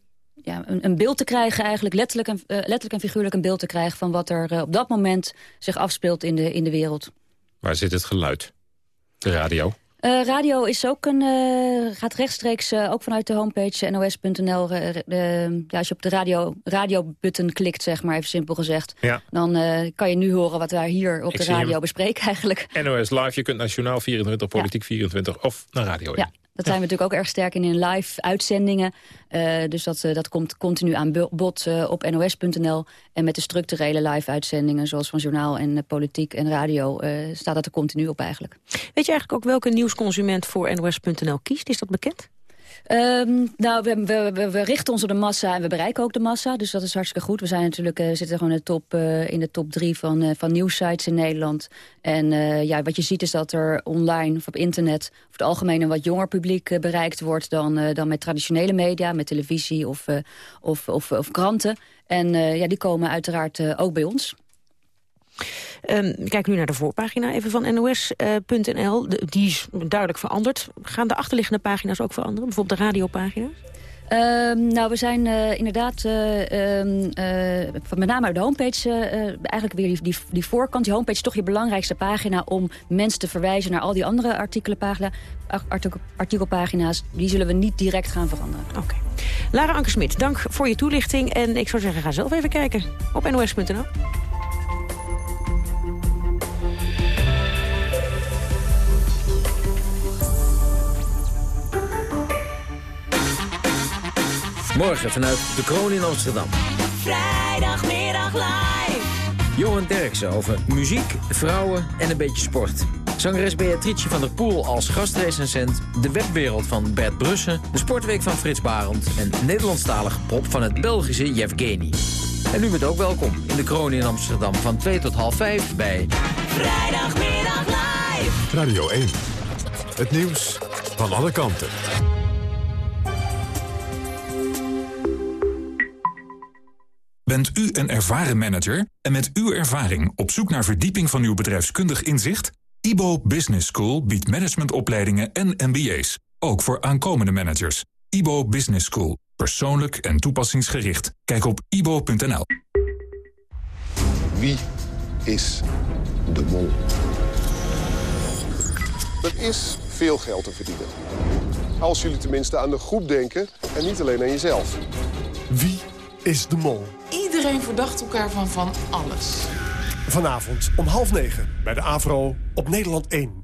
ja, een, een, beeld te krijgen, eigenlijk letterlijk en, uh, letterlijk en figuurlijk een beeld te krijgen... van wat er uh, op dat moment zich afspeelt in de, in de wereld. Waar zit het geluid? De radio? Uh, radio is ook een, gaat rechtstreeks ook vanuit de homepage nos.nl. ja, als je op de radio, radio-button klikt, zeg maar even simpel gezegd... Ja. dan kan je nu horen wat wij hier op Ik de radio bespreken eigenlijk. NOS Live, je kunt nationaal 24, politiek ja. 24 of naar radio Ja. Dat zijn we natuurlijk ook erg sterk in in live uitzendingen. Uh, dus dat, uh, dat komt continu aan bod uh, op nos.nl. En met de structurele live uitzendingen zoals van journaal en politiek en radio... staat dat er continu op eigenlijk. Weet je eigenlijk ook welke nieuwsconsument voor nos.nl kiest? Is dat bekend? Um, nou, we, we, we, richten ons op de massa en we bereiken ook de massa. Dus dat is hartstikke goed. We zijn natuurlijk, uh, zitten gewoon in de top, uh, in de top drie van, uh, van nieuwsites in Nederland. En ja, wat je ziet is dat er online of op internet... over het algemeen een wat jonger publiek bereikt wordt... Dan, dan met traditionele media, met televisie of, of, of, of, kranten. En ja, die komen uiteraard ook bij ons. Um, kijk nu naar de voorpagina even van nos.nl. Uh, die is duidelijk veranderd. Gaan de achterliggende pagina's ook veranderen? Bijvoorbeeld de radiopagina's? Um, nou, we zijn uh, inderdaad, uh, um, met name uit de homepage, eigenlijk weer die, die, die, voorkant. Die homepage is toch je belangrijkste pagina om mensen te verwijzen naar al die andere artikel, artikelpagina's. Die zullen we niet direct gaan veranderen. Oké. Okay. Lara Ankersmit, dank voor je toelichting. En ik zou zeggen, ga zelf even kijken op nos.nl. Morgen vanuit de Kroon in Amsterdam. Vrijdagmiddag live. Johan Derksen over muziek, vrouwen en een beetje sport. Zangeres Beatrice van der Poel als gastrecensent... de webwereld van Bert Brussen, de sportweek van Frits Barend... en Nederlandstalige pop van het Belgische Yevgeny. En u bent ook welkom in de Kroon in Amsterdam van 2 tot half 5 bij... Vrijdagmiddag live. Radio 1. Het nieuws van alle kanten. Bent u een ervaren manager en met uw ervaring op zoek naar verdieping van uw bedrijfskundig inzicht? IBO Business School biedt managementopleidingen en MBA's, ook voor aankomende managers. IBO Business School, persoonlijk en toepassingsgericht. Kijk op ibo.nl. Wie is de mol. Er is veel geld te verdienen. Als jullie tenminste aan de groep denken en niet alleen aan jezelf. Wie is de mol? Iedereen verdacht elkaar van van alles. Vanavond om half negen bij de AVRO op Nederland 1.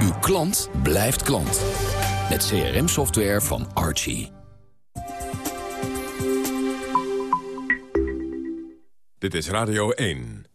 Uw klant blijft klant. Met CRM-software van Archie. Dit is Radio 1.